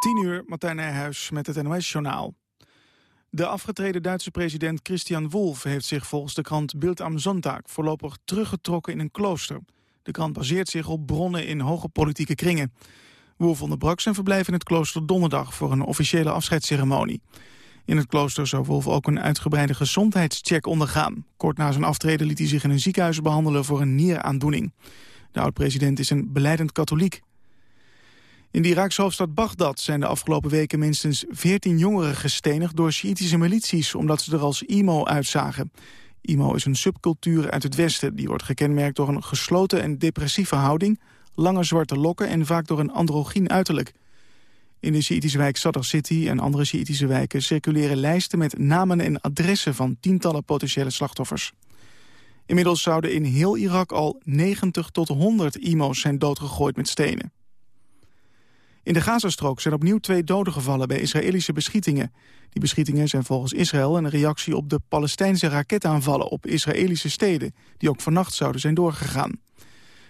10 uur, Martijn Nijhuis met het NOS-journaal. De afgetreden Duitse president Christian Wolff heeft zich volgens de krant Bild am Sonntag voorlopig teruggetrokken in een klooster. De krant baseert zich op bronnen in hoge politieke kringen. Wolff onderbrak zijn verblijf in het klooster donderdag voor een officiële afscheidsceremonie. In het klooster zou Wolff ook een uitgebreide gezondheidscheck ondergaan. Kort na zijn aftreden liet hij zich in een ziekenhuis behandelen voor een nieraandoening. De oud-president is een beleidend katholiek. In de Iraakse hoofdstad Bagdad zijn de afgelopen weken minstens 14 jongeren gestenigd door Sjiitische milities omdat ze er als imo uitzagen. Imo is een subcultuur uit het westen die wordt gekenmerkt door een gesloten en depressieve houding, lange zwarte lokken en vaak door een androgyn uiterlijk. In de Sjiitische wijk Sadr City en andere Sjiitische wijken circuleren lijsten met namen en adressen van tientallen potentiële slachtoffers. Inmiddels zouden in heel Irak al 90 tot 100 imo's zijn doodgegooid met stenen. In de Gazastrook zijn opnieuw twee doden gevallen bij Israëlische beschietingen. Die beschietingen zijn volgens Israël een reactie op de Palestijnse raketaanvallen op Israëlische steden, die ook vannacht zouden zijn doorgegaan.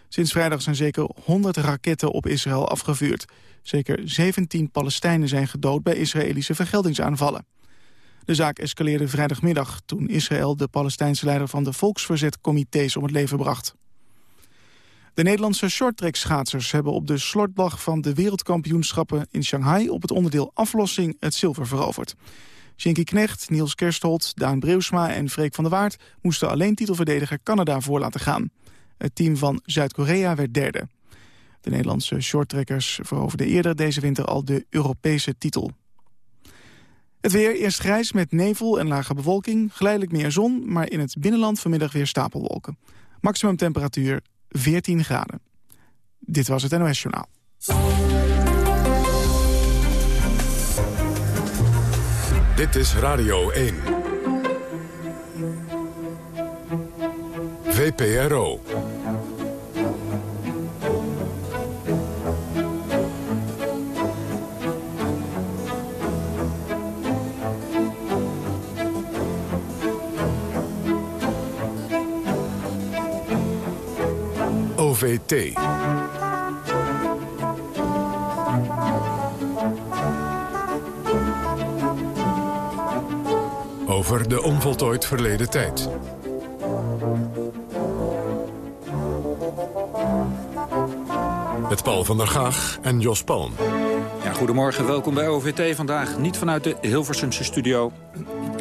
Sinds vrijdag zijn zeker 100 raketten op Israël afgevuurd. Zeker 17 Palestijnen zijn gedood bij Israëlische vergeldingsaanvallen. De zaak escaleerde vrijdagmiddag toen Israël de Palestijnse leider van de Volksverzetcomité's om het leven bracht. De Nederlandse shorttrack-schaatsers hebben op de slotdag van de wereldkampioenschappen in Shanghai op het onderdeel aflossing het zilver veroverd. Shinky Knecht, Niels Kerstholt, Daan Breusma en Freek van der Waard moesten alleen titelverdediger Canada voor laten gaan. Het team van Zuid-Korea werd derde. De Nederlandse shorttrekkers veroverden eerder deze winter al de Europese titel. Het weer eerst grijs met nevel en lage bewolking, geleidelijk meer zon... maar in het binnenland vanmiddag weer stapelwolken. Maximum temperatuur 14 graden. Dit was het NOS Journaal. Dit is Radio 1. VPRO. OVT. Over de onvoltooid verleden tijd. Met Paul van der Gaag en Jos Palm. Ja, goedemorgen, welkom bij OVT. Vandaag niet vanuit de Hilversumse studio,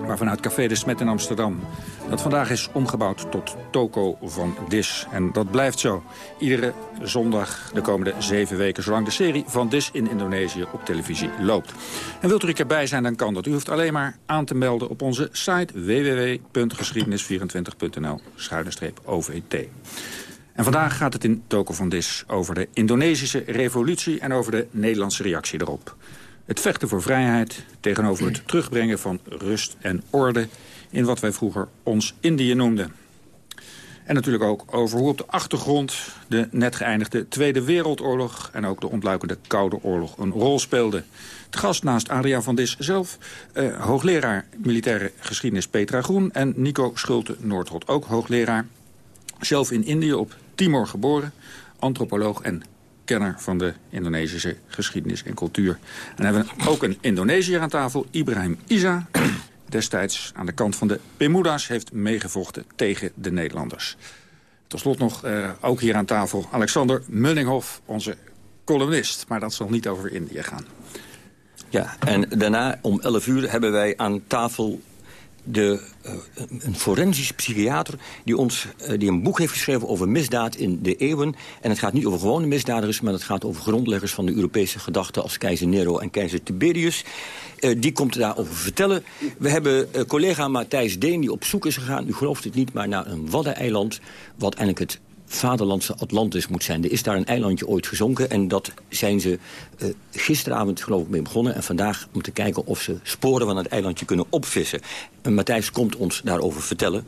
maar vanuit Café de Smet in Amsterdam. Dat vandaag is omgebouwd tot toko van Dis. En dat blijft zo. Iedere zondag de komende zeven weken... zolang de serie van Dis in Indonesië op televisie loopt. En wilt u er erbij zijn, dan kan dat. U hoeft alleen maar aan te melden op onze site www.geschiedenis24.nl OVT. En vandaag gaat het in Toko van Dis over de Indonesische revolutie... en over de Nederlandse reactie erop. Het vechten voor vrijheid tegenover het terugbrengen van rust en orde in wat wij vroeger ons Indië noemden. En natuurlijk ook over hoe op de achtergrond de net geëindigde Tweede Wereldoorlog... en ook de ontluikende Koude Oorlog een rol speelde. De gast naast Adria van Dis zelf, eh, hoogleraar militaire geschiedenis Petra Groen... en Nico Schulte-Noordrot, ook hoogleraar. Zelf in Indië op Timor geboren, antropoloog en kenner van de Indonesische geschiedenis en cultuur. En hebben we ook een Indonesiër aan tafel, Ibrahim Isa destijds aan de kant van de Bermuda's heeft meegevochten tegen de Nederlanders. Tot slot nog, uh, ook hier aan tafel, Alexander Munninghoff, onze columnist. Maar dat zal niet over Indië gaan. Ja, en daarna om 11 uur hebben wij aan tafel de, uh, een forensisch psychiater die, ons, uh, die een boek heeft geschreven over misdaad in de eeuwen. En het gaat niet over gewone misdadigers, maar het gaat over grondleggers van de Europese gedachte als keizer Nero en keizer Tiberius. Uh, die komt daarover vertellen. We hebben collega Matthijs Deen die op zoek is gegaan, u gelooft het niet, maar naar een waddeneiland, wat eigenlijk het vaderlandse Atlantis moet zijn. Er is daar een eilandje ooit gezonken en dat zijn ze uh, gisteravond geloof ik mee begonnen. En vandaag om te kijken of ze sporen van het eilandje kunnen opvissen. En Matthijs komt ons daarover vertellen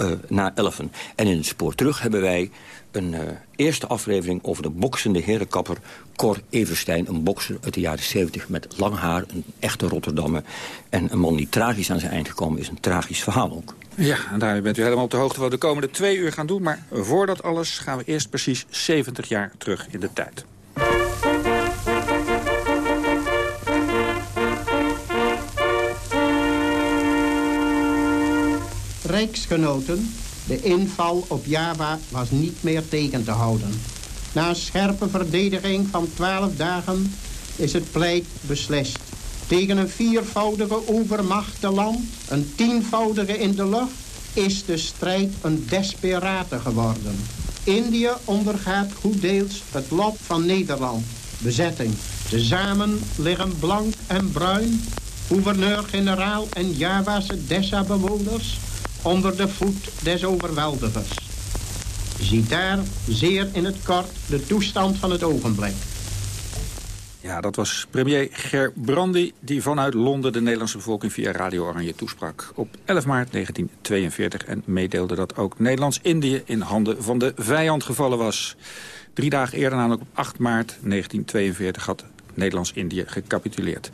uh, na elfen. En in het spoor terug hebben wij een uh, eerste aflevering over de boksende herenkapper Cor Everstein. Een bokser uit de jaren 70 met lang haar, een echte Rotterdammer. En een man die tragisch aan zijn eind gekomen is. Een tragisch verhaal ook. Ja, en daar bent u helemaal op de hoogte wat we de komende twee uur gaan doen. Maar voordat alles gaan we eerst precies 70 jaar terug in de tijd. Rijksgenoten, de inval op Java was niet meer tegen te houden. Na scherpe verdediging van 12 dagen is het pleit beslist. Tegen een viervoudige overmacht te land, een tienvoudige in de lucht... is de strijd een desperate geworden. Indië ondergaat goed deels het lot van Nederland. Bezetting. Tezamen liggen blank en bruin, gouverneur-generaal en Javase Dessa-bewoners onder de voet des overweldigers. Ziet daar zeer in het kort de toestand van het ogenblik. Ja, dat was premier Ger Brandy die vanuit Londen de Nederlandse bevolking via Radio Oranje toesprak. Op 11 maart 1942 en meedeelde dat ook Nederlands-Indië in handen van de vijand gevallen was. Drie dagen eerder, namelijk op 8 maart 1942, had Nederlands-Indië gecapituleerd.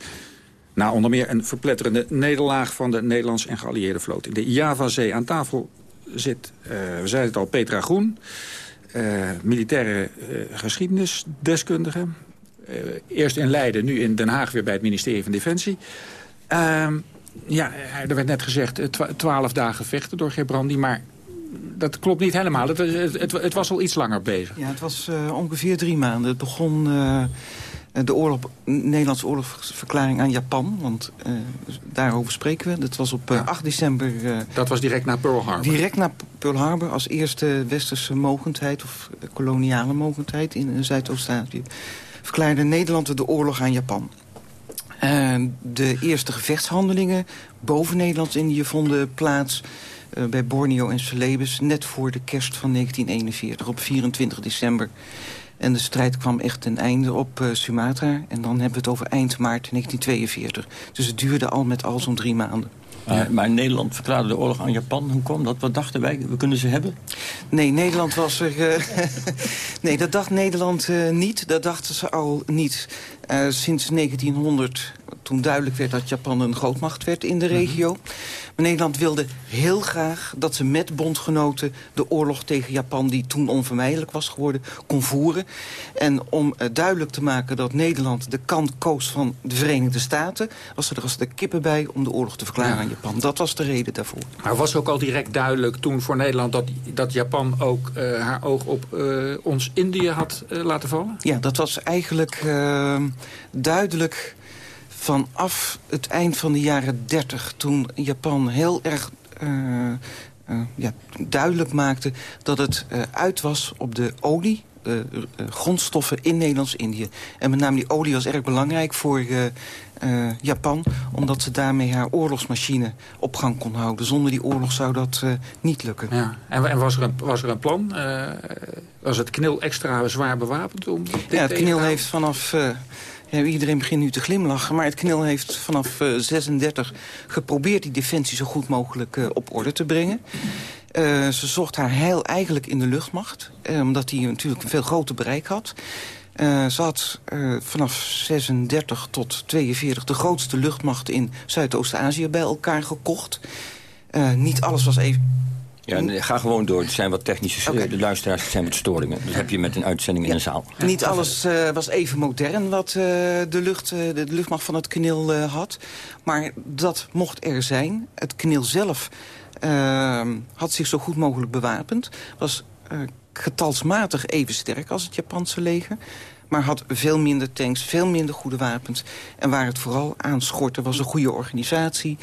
Na onder meer een verpletterende nederlaag van de Nederlands en geallieerde vloot in de Javazee aan tafel zit, uh, we zeiden het al, Petra Groen, uh, militaire uh, geschiedenisdeskundige. Eerst in Leiden, nu in Den Haag weer bij het ministerie van Defensie. Ehm, ja, er werd net gezegd twaalf dagen vechten door Gebrandi, maar dat klopt niet helemaal. Het, het, het, was al iets langer bezig. Ja, het was ongeveer drie maanden. Het begon eh, de oorlog, Nederlandse oorlogsverklaring aan Japan. Want uh, daarover spreken we. Dat was op uh, eh, 8 december... dat was direct na Pearl Harbor? Direct na Pearl Harbor als eerste westerse mogendheid... of koloniale mogendheid in Zuidoost-Azië... verklaarde Nederland de oorlog aan Japan. de eerste gevechtshandelingen boven Nederlands-Indië vonden plaats... bij Borneo en Celebes net voor de kerst van 1941, op 24 december en de strijd kwam echt ten einde op uh, Sumatra. En dan hebben we het over eind maart 1942. Dus het duurde al met al zo'n drie maanden. Uh, maar Nederland verklaarde de oorlog aan Japan. Hoe kwam dat? Wat dachten wij? We kunnen ze hebben? Nee, Nederland was er... Uh, nee, dat dacht Nederland uh, niet. Dat dachten ze al niet sinds 1900... toen duidelijk werd dat Japan een grootmacht werd in de mhm. regio. Maar Nederland wilde heel graag dat ze met bondgenoten... de oorlog tegen Japan, die toen onvermijdelijk was geworden, kon voeren. En om uh, duidelijk te maken dat Nederland de kant koos van de Verenigde Staten... was er als de kippen bij om de oorlog te verklaren aan Japan. Dat was de reden daarvoor. Maar was ook al direct duidelijk toen voor Nederland... dat, dat Japan ook uh, haar oog op ons Indië had laten vallen? Ja, dat was eigenlijk duidelijk vanaf het eind van de jaren 30... toen Japan heel erg uh, uh, ja, duidelijk maakte dat het uh, uit was op de olie... grondstoffen in Nederlands-Indië. En met name die olie was erg belangrijk voor Japan... omdat ze daarmee haar oorlogsmachine op gang kon houden. Zonder die oorlog zou dat niet lukken. Ja. En, en, was, er een, was er een plan? was het KNIL extra zwaar bewapend? Om ja, het KNIL heeft vanaf iedereen begint nu te glimlachen, maar het KNIL heeft vanaf 36 eh, geprobeerd die defensie zo goed mogelijk uh, op orde te brengen. Uh, ze zocht haar heil eigenlijk in de luchtmacht, omdat die natuurlijk een veel groter bereik had. ze had vanaf 36 tot 42 de grootste luchtmacht in Zuidoost-Azië bij elkaar gekocht. niet alles was even ja, ga gewoon door. Het zijn wat technische... Okay. De luisteraars zijn wat storingen. Dat heb je met een uitzending in een zaal. Niet alles uh, was even modern wat uh, de, lucht, uh, de, luchtmacht van het knil had. Maar dat mocht er zijn. Het knil zelf ehm, had zich zo goed mogelijk bewapend. Was getalsmatig even sterk als het Japanse leger maar had veel minder tanks, veel minder goede wapens. En waar het vooral aan schortte was een goede organisatie,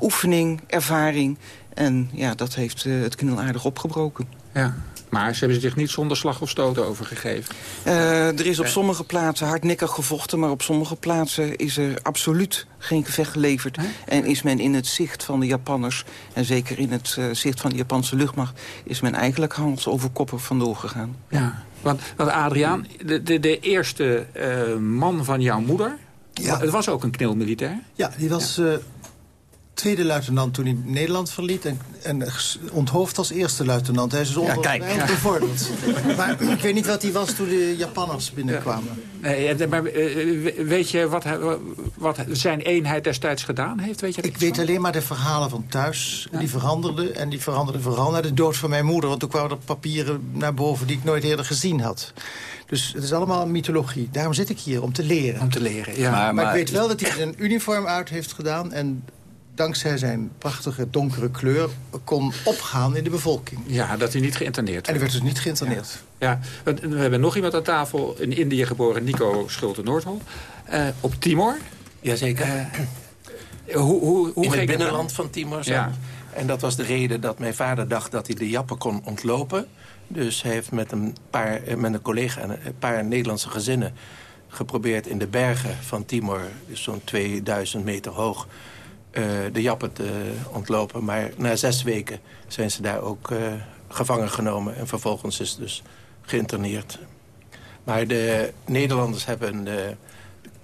oefening, ervaring en ja, dat heeft uh, het knil aardig opgebroken. Ja. Maar ze hebben zich niet zonder slag of stoot overgegeven. Uh, er is op sommige plaatsen hardnekkig gevochten... maar op sommige plaatsen is er absoluut geen gevecht geleverd. En is men in het zicht van de Japanners... en zeker in het uh, zicht van de Japanse luchtmacht... is men eigenlijk hals over koppen vandoor gegaan. Ja, want, want Adriaan, de, de, de eerste uh, man van jouw moeder... Ja. Het was ook een knilmilitair? Ja, die was ja tweede luitenant toen hij Nederland verliet... en, en onthoofd als eerste luitenant. Hij is dus ja, kijk, ja. bevorderd. maar ik weet niet wat hij was toen de Japanners binnenkwamen. Nee, maar eh, weet je wat, wat zijn eenheid destijds gedaan heeft? Weet je ik weet alleen maar de verhalen van thuis. Die veranderden. En die veranderden vooral naar de dood van mijn moeder. Want toen kwamen er papieren naar boven die ik nooit eerder gezien had. Dus het is allemaal mythologie. Daarom zit ik hier, om te leren. Om te leren, ja. Maar, maar, maar ik weet wel dat hij een uniform uit heeft gedaan... en dankzij zijn prachtige donkere kleur kon opgaan in de bevolking. Ja, dat hij niet geïnterneerd werd. En hij werd dus niet geïnterneerd. Ja, ja. we hebben nog iemand aan tafel, in Indië geboren, Nico Schulte-Noordhol. Uh, op Timor. Jazeker. Uh, hoe, hoe, hoe in het binnenland van Timor. Ja. En dat was de reden dat mijn vader dacht dat hij de Jappen kon ontlopen. Dus hij heeft met een, paar, eh, met een collega en een paar Nederlandse gezinnen geprobeerd in de bergen van Timor, dus zo'n 2000 meter hoog, de Jappen te ontlopen. Maar na zes weken zijn ze daar ook uh, gevangen genomen en vervolgens is dus geïnterneerd. Maar de Nederlanders hebben uh,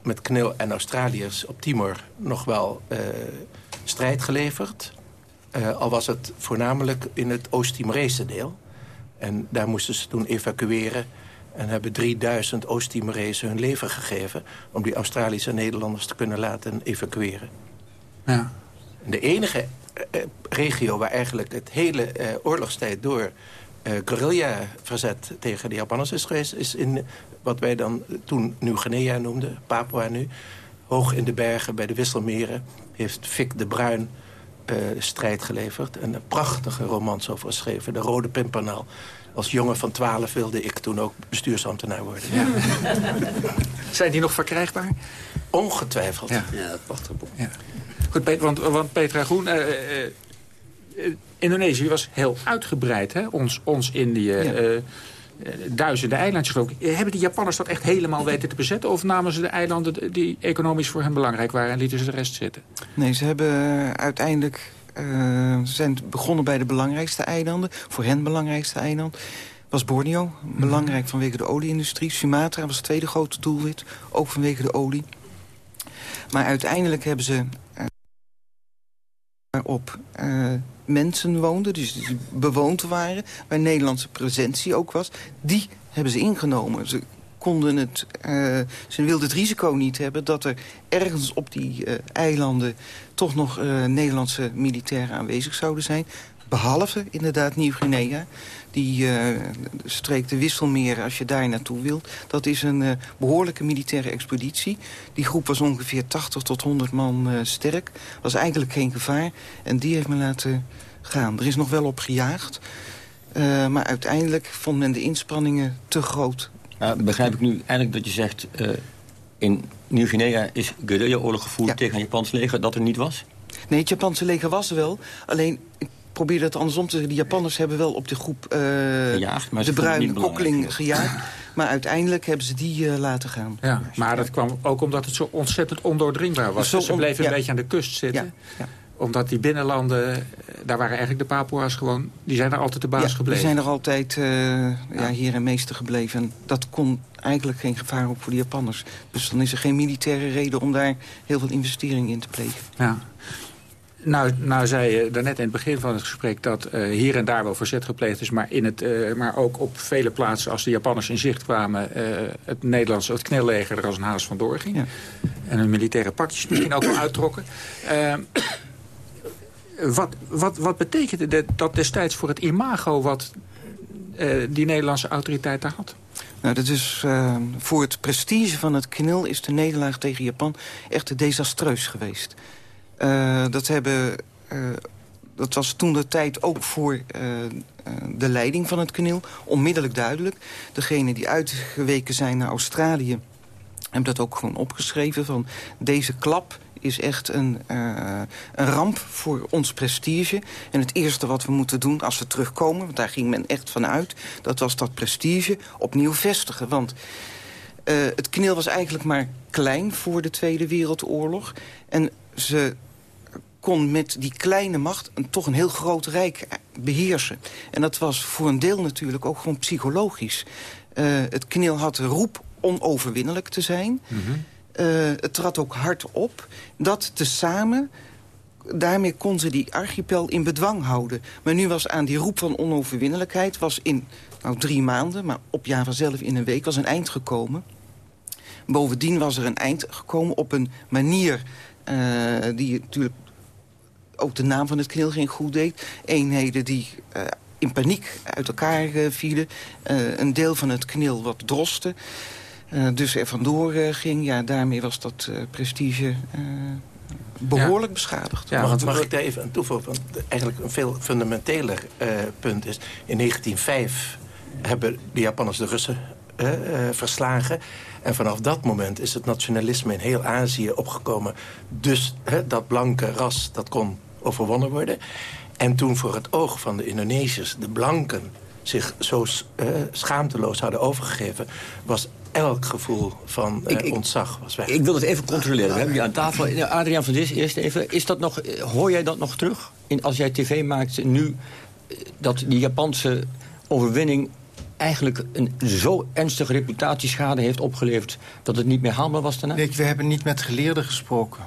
met KNIL en Australiërs op Timor nog wel strijd geleverd. al was het voornamelijk in het Oost-Timorese deel. En daar moesten ze toen evacueren en hebben 3000 Oost-Timorezen hun leven gegeven... om die Australische Nederlanders te kunnen laten evacueren. Ja. De enige eh, eh, regio waar eigenlijk het hele eh, oorlogstijd door... Uh, guerrilla-verzet tegen de Japanners is geweest... is in wat wij dan toen Nieuw-Guinea noemden, Papua nu. Hoog in de bergen bij de Wisselmeren heeft Fik de Bruin uh, strijd geleverd. En een prachtige romans over geschreven, De Rode Pimpernel als jongen van 12 wilde ik toen ook bestuursambtenaar worden. Ja. Zijn die nog verkrijgbaar? Ongetwijfeld. Ja, ja dat wacht erop. Ja. Goed, want, want Petra Groen... Uh, uh, Indonesië was heel uitgebreid, hè? Ons, ons Indië. Ja. duizenden eilandjes geloof ik. Hebben die Japanners dat echt helemaal weten te bezetten? Of namen ze de eilanden die economisch voor hen belangrijk waren... en lieten ze de rest zitten? Nee, ze hebben uiteindelijk ze zijn begonnen bij de belangrijkste eilanden. Voor hen belangrijkste eiland was Borneo. Mhm. Belangrijk vanwege de olieindustrie. Sumatra was het tweede grote doelwit. Ook vanwege de olie. Maar uiteindelijk hebben ze... Waarop uh, mensen woonden, dus die bewoond waren... waar Nederlandse presentie ook was... die hebben ze ingenomen. Ze konden het, uh, ze wilden het risico niet hebben... dat er ergens op die uh, eilanden toch nog Nederlandse militairen aanwezig zouden zijn. Behalve inderdaad Nieuw-Guinea. Die streek de Wisselmeren, als je daar naartoe wilt. Dat is een behoorlijke militaire expeditie. Die groep was ongeveer 80 tot 100 man sterk. Was eigenlijk geen gevaar. En die heeft men laten gaan. Er is nog wel op gejaagd. maar uiteindelijk vond men de inspanningen te groot nou, begrijp ik nu eigenlijk dat je zegt... Uh, in Nieuw-Guinea is guerrilla-oorlog gevoerd tegen het Japans leger... dat er niet was? Nee, het Japanse leger was er wel. Alleen, ik probeer dat andersom te zeggen. De Japanners hebben wel op de groep uh, gejaagd, maar de bruine kokkeling gejaagd. Maar uiteindelijk hebben ze die uh, laten gaan. Ja, maar dat kwam ook omdat het zo ontzettend ondoordringbaar was. Zo ze bleven een beetje aan de kust zitten. Ja, omdat die binnenlanden, eh, daar waren eigenlijk de Papua's gewoon... die zijn er altijd de baas ja, gebleven. die zijn er altijd uh, ja. hier en meester gebleven. En dat kon eigenlijk geen gevaar op voor de Japanners. Dus dan is er geen militaire reden om daar heel veel investeringen in te plegen. Ja. Nou, nou zei je daarnet in het begin van het gesprek... dat uh, hier en daar wel verzet gepleegd is... maar, in het, uh, maar ook op vele plaatsen als de Japanners in zicht kwamen... Uh, het Nederlandse het knelleger er als een haas vandoor ging. Ja. En hun militaire pakjes misschien ook wel uittrokken. Wat, wat, wat betekende dat destijds voor het imago wat die Nederlandse autoriteit daar had? Nou, dat is, uh, voor het prestige van het KNIL is de nederlaag tegen Japan echt desastreus geweest. Uh, dat, hebben, dat was toen de tijd ook voor de leiding van het KNIL onmiddellijk duidelijk. Degenen die uitgeweken zijn naar Australië hebben dat ook gewoon opgeschreven van deze klap is echt een, een ramp voor ons prestige. En het eerste wat we moeten doen als we terugkomen... want daar ging men echt van uit... dat was dat prestige opnieuw vestigen. Want het knil was eigenlijk maar klein voor de Tweede Wereldoorlog. En ze kon met die kleine macht een, toch een heel groot rijk beheersen. En dat was voor een deel natuurlijk ook gewoon psychologisch. Uh, het knil had de roep onoverwinnelijk te zijn... Mm -hmm. Uh, het trad ook hard op. Dat tezamen, daarmee kon ze die archipel in bedwang houden. Maar nu was aan die roep van onoverwinnelijkheid... was in nou, drie maanden, maar op Java zelf in een week... was een eind gekomen. Bovendien was er een eind gekomen op een manier... Uh, die natuurlijk ook de naam van het knil geen goed deed. Eenheden die uh, in paniek uit elkaar vielen. een deel van het knil wat drosten. Uh, dus er vandoor uh, ging. Ja, daarmee was dat uh, prestige behoorlijk beschadigd. Ja, want mag ik daar even aan toevoegen? Want eigenlijk een veel fundamenteler uh, punt is... in 1905 hebben de Japanners de Russen uh, verslagen... En vanaf dat moment is het nationalisme in heel Azië opgekomen. Dus dat blanke ras, dat kon overwonnen worden. En toen voor het oog van de Indonesiërs de blanken zich zo uh, schaamteloos hadden overgegeven... was elk gevoel van uh, ontzag was weg. Ik wil het even controleren. We hebben je aan tafel. Adriaan van Dis, eerst even. Is dat nog, eh, hoor jij dat nog terug? In, als jij tv maakt nu, dat die Japanse overwinning eigenlijk een zo ernstige reputatieschade heeft opgeleverd... dat het niet meer haalbaar was daarna? Nee, we hebben niet met geleerden gesproken.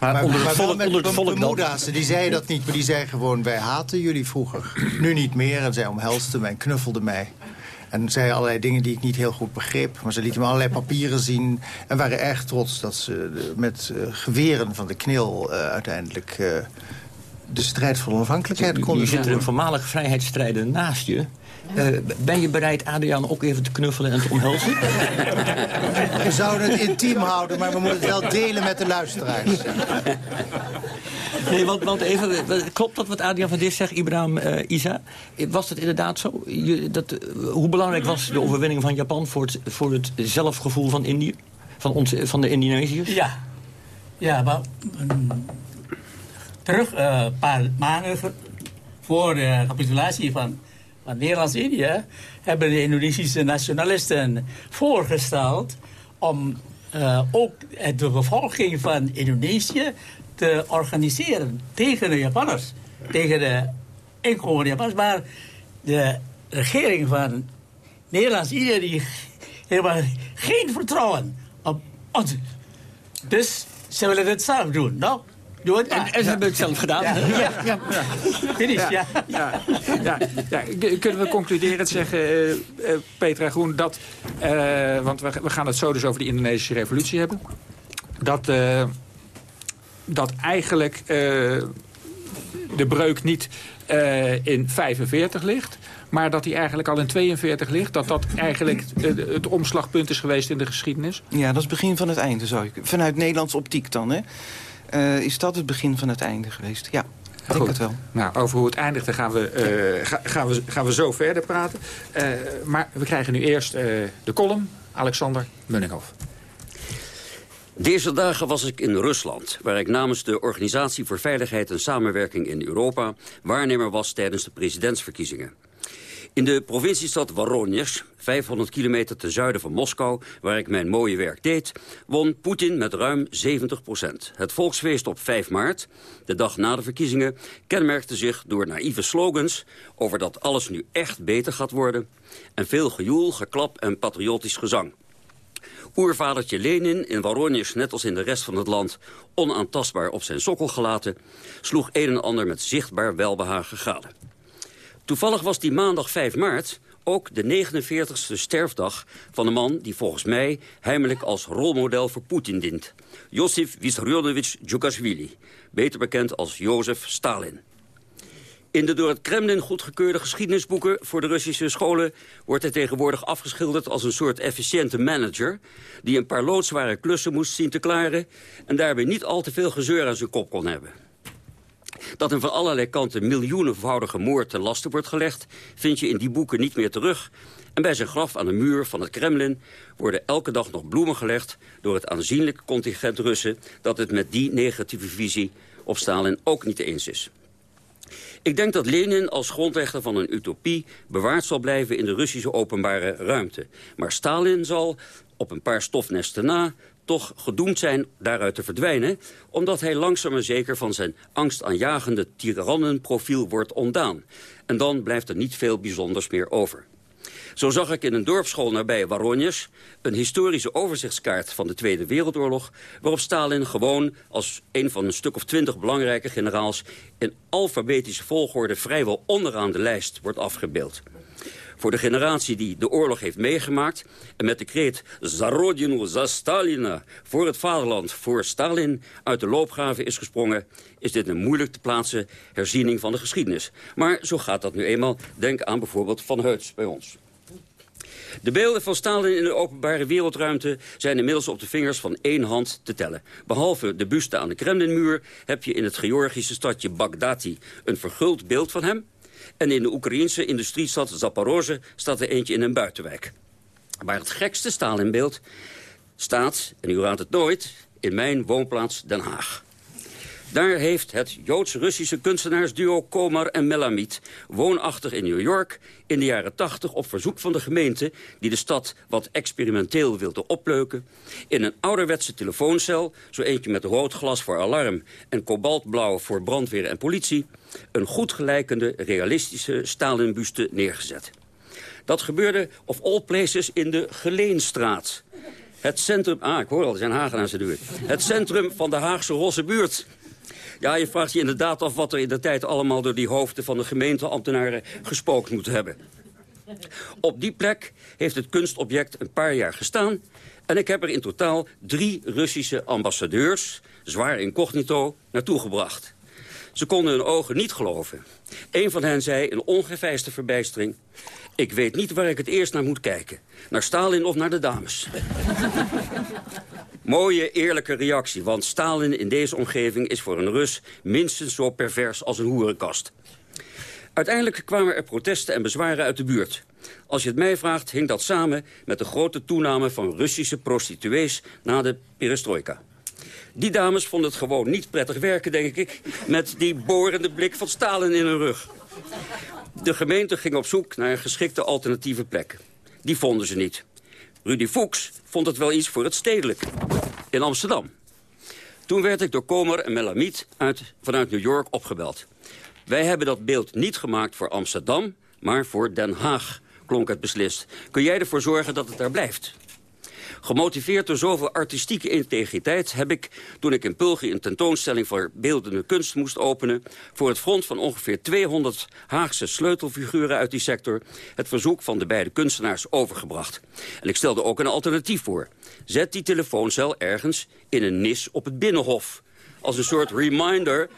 Maar, onder het volk, onder het volk dan? die zeiden dat niet, maar die zeiden gewoon... wij haten jullie vroeger. Nu niet meer. En zij omhelsten mij en knuffelden mij. En zei allerlei dingen die ik niet heel goed begreep. Maar ze lieten me allerlei papieren zien. En waren erg trots dat ze met uh, geweren van de knil uh, uiteindelijk... Uh, de strijd voor onafhankelijkheid konden Je zit er een voormalige vrijheidsstrijder naast je. Uh, ben je bereid Adriaan ook even te knuffelen en te omhelzen? We zouden het intiem houden, maar we moeten het wel delen met de luisteraars. Nee, want, want even, klopt dat wat Adriaan van Dis zegt, Ibrahim uh, Isa? Was het inderdaad zo? Je, dat, uh, hoe belangrijk was de overwinning van Japan voor het, voor het zelfgevoel van Indië? Van, ons, van de Indonesiërs? Ja. Ja, maar... Um, terug, een paar maanden voor de capitulatie van van Nederlands-Indië hebben de Indonesische nationalisten voorgesteld om uh, ook de bevolking van Indonesië te organiseren tegen de Japanners. Tegen de inkomende Japanners. Maar de regering van Nederlands-Indië die helemaal geen vertrouwen op ons. Dus ze willen het zelf doen, nou? Doe het En, en ze hebben het zelf gedaan. Ja, ja, ja. Finish, ja. Ja, ja, ja. Kunnen we concluderen, zeggen uh, uh, Petra Groen, dat... Uh, want we, we, gaan het zo dus over de Indonesische revolutie hebben. Dat, dat eigenlijk de breuk niet in 45 ligt... maar dat die eigenlijk al in 42 ligt. Dat dat eigenlijk het omslagpunt is geweest in de geschiedenis. Ja, dat is het begin van het einde, zou ik. Vanuit Nederlands optiek dan, hè? Uh, is dat het begin van het einde geweest? Ja. Ik denk het wel. Nou, over hoe het eindigde gaan we, uh, ga, gaan we, gaan we zo verder praten. Uh, maar we krijgen nu eerst de column. Alexander Munninghoff. Deze dagen was ik in Rusland, waar ik namens de Organisatie voor Veiligheid en Samenwerking in Europa waarnemer was tijdens de presidentsverkiezingen. In de provinciestad Voronezh, 500 kilometer ten zuiden van Moskou... waar ik mijn mooie werk deed, won Poetin met ruim 70 procent. Het volksfeest op 5 maart, de dag na de verkiezingen... kenmerkte zich door naïeve slogans over dat alles nu echt beter gaat worden... en veel gejoel, geklap en patriotisch gezang. Oervadertje Lenin, in Voronezh net als in de rest van het land... onaantastbaar op zijn sokkel gelaten... sloeg een en ander met zichtbaar welbehagen gade. Toevallig was die maandag 5 maart ook de 49ste sterfdag van een man die volgens mij heimelijk als rolmodel voor Poetin dient. Josif Vissarionovich Djukashvili, beter bekend als Jozef Stalin. In de door het Kremlin goedgekeurde geschiedenisboeken voor de Russische scholen wordt hij tegenwoordig afgeschilderd als een soort efficiënte manager die een paar loodzware klussen moest zien te klaren en daarbij niet al te veel gezeur aan zijn kop kon hebben. Dat een van allerlei kanten miljoenenvoudige moord ten laste wordt gelegd... vind je in die boeken niet meer terug. En bij zijn graf aan de muur van het Kremlin... worden elke dag nog bloemen gelegd door het aanzienlijke contingent Russen... dat het met die negatieve visie op Stalin ook niet eens is. Ik denk dat Lenin als grondrechter van een utopie bewaard zal blijven in de Russische openbare ruimte. Maar Stalin zal, op een paar stofnesten na, toch gedoemd zijn daaruit te verdwijnen... omdat hij langzaam maar zeker van zijn angstaanjagende tirannenprofiel wordt ontdaan. En dan blijft er niet veel bijzonders meer over. Zo zag ik in een dorpsschool nabij Waronjes een historische overzichtskaart van de Tweede Wereldoorlog... waarop Stalin gewoon als een van een stuk of twintig belangrijke generaals... in alfabetische volgorde vrijwel onderaan de lijst wordt afgebeeld voor de generatie die de oorlog heeft meegemaakt... en met de kreet Zarodinu za Stalina, voor het vaderland, voor Stalin... uit de loopgraven is gesprongen, is dit een moeilijk te plaatsen herziening van de geschiedenis. Maar zo gaat dat nu eenmaal. Denk aan bijvoorbeeld Van Heuts bij ons. De beelden van Stalin in de openbare wereldruimte zijn inmiddels op de vingers van één hand te tellen. Behalve de buste aan de Kremlinmuur heb je in het Georgische stadje Baghdati een verguld beeld van hem. En in de Oekraïnse industriestad Zaporozhe staat er eentje in een buitenwijk. Maar het gekste Stalinbeeld staat, en u raadt het nooit, in mijn woonplaats Den Haag. Daar heeft het Joods-Russische kunstenaarsduo Komar en Melamit... woonachtig in New York in de jaren 80 op verzoek van de gemeente... die de stad wat experimenteel wilde opleuken... in een ouderwetse telefooncel, zo eentje met rood glas voor alarm... en kobaltblauw voor brandweer en politie... een goed gelijkende, realistische Stalinbuste neergezet. Dat gebeurde of all places in de Geleenstraat... Het centrum... Ah, ik hoor al, er zijn Hagenaars de deur. Het centrum van de Haagse Rosse buurt. Ja, je vraagt je inderdaad af wat er in de tijd allemaal door die hoofden van de gemeenteambtenaren gespookt moet hebben. Op die plek heeft het kunstobject een paar jaar gestaan... en ik heb er in totaal drie Russische ambassadeurs, zwaar incognito, naartoe gebracht. Ze konden hun ogen niet geloven. Een van hen zei in ongeveinsde verbijstering... Ik weet niet waar ik het eerst naar moet kijken. Naar Stalin of naar de dames. Mooie, eerlijke reactie, want Stalin in deze omgeving is voor een Rus minstens zo pervers als een hoerenkast. Uiteindelijk kwamen er protesten en bezwaren uit de buurt. Als je het mij vraagt, hing dat samen met de grote toename van Russische prostituees na de perestroika. Die dames vonden het gewoon niet prettig werken, denk ik, met die borende blik van Stalin in hun rug. De gemeente ging op zoek naar een geschikte alternatieve plek. Die vonden ze niet. Rudy Fuchs vond het wel iets voor het stedelijk. In Amsterdam. Toen werd ik door Komer en Melamiet uit, vanuit New York opgebeld. Wij hebben dat beeld niet gemaakt voor Amsterdam, maar voor Den Haag, klonk het beslist. Kun jij ervoor zorgen dat het daar blijft? Gemotiveerd door zoveel artistieke integriteit heb ik, toen ik in Pulgi een tentoonstelling voor beeldende kunst moest openen, voor het front van ongeveer 200 Haagse sleutelfiguren uit die sector, het verzoek van de beide kunstenaars overgebracht. En ik stelde ook een alternatief voor. Zet die telefooncel ergens in een nis op het Binnenhof als een soort reminder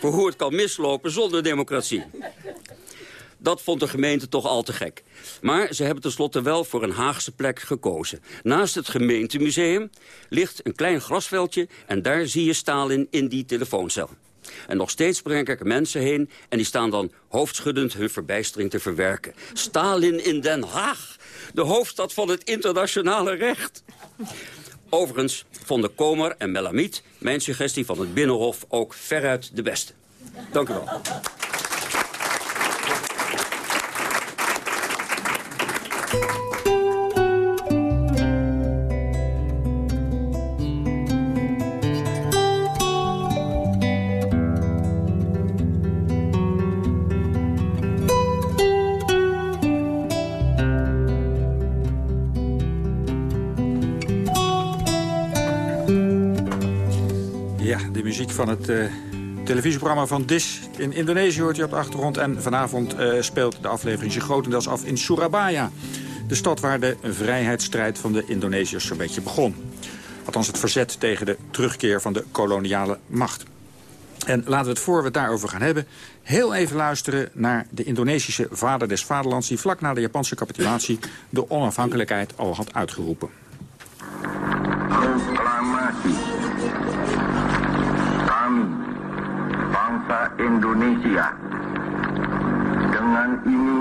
voor hoe het kan mislopen zonder democratie. Dat vond de gemeente toch al te gek. Maar ze hebben tenslotte wel voor een Haagse plek gekozen. Naast het gemeentemuseum ligt een klein grasveldje... en daar zie je Stalin in die telefooncel. En nog steeds brengen er mensen heen... en die staan dan hoofdschuddend hun verbijstering te verwerken. Stalin in Den Haag, de hoofdstad van het internationale recht. Overigens vonden Komer en Melamiet mijn suggestie van het Binnenhof ook veruit de beste. Dank u wel. Van het uh, televisieprogramma van DIS. In Indonesië hoort je op de achtergrond. En vanavond uh, speelt de aflevering zich grotendeels af in Surabaya. De stad waar de vrijheidsstrijd van de Indonesiërs zo'n beetje begon. Althans het verzet tegen de terugkeer van de koloniale macht. En laten we het voor we het daarover gaan hebben... heel even luisteren naar de Indonesische vader des vaderlands... die vlak na de Japanse capitulatie de onafhankelijkheid al had uitgeroepen. Indonesia dengan ini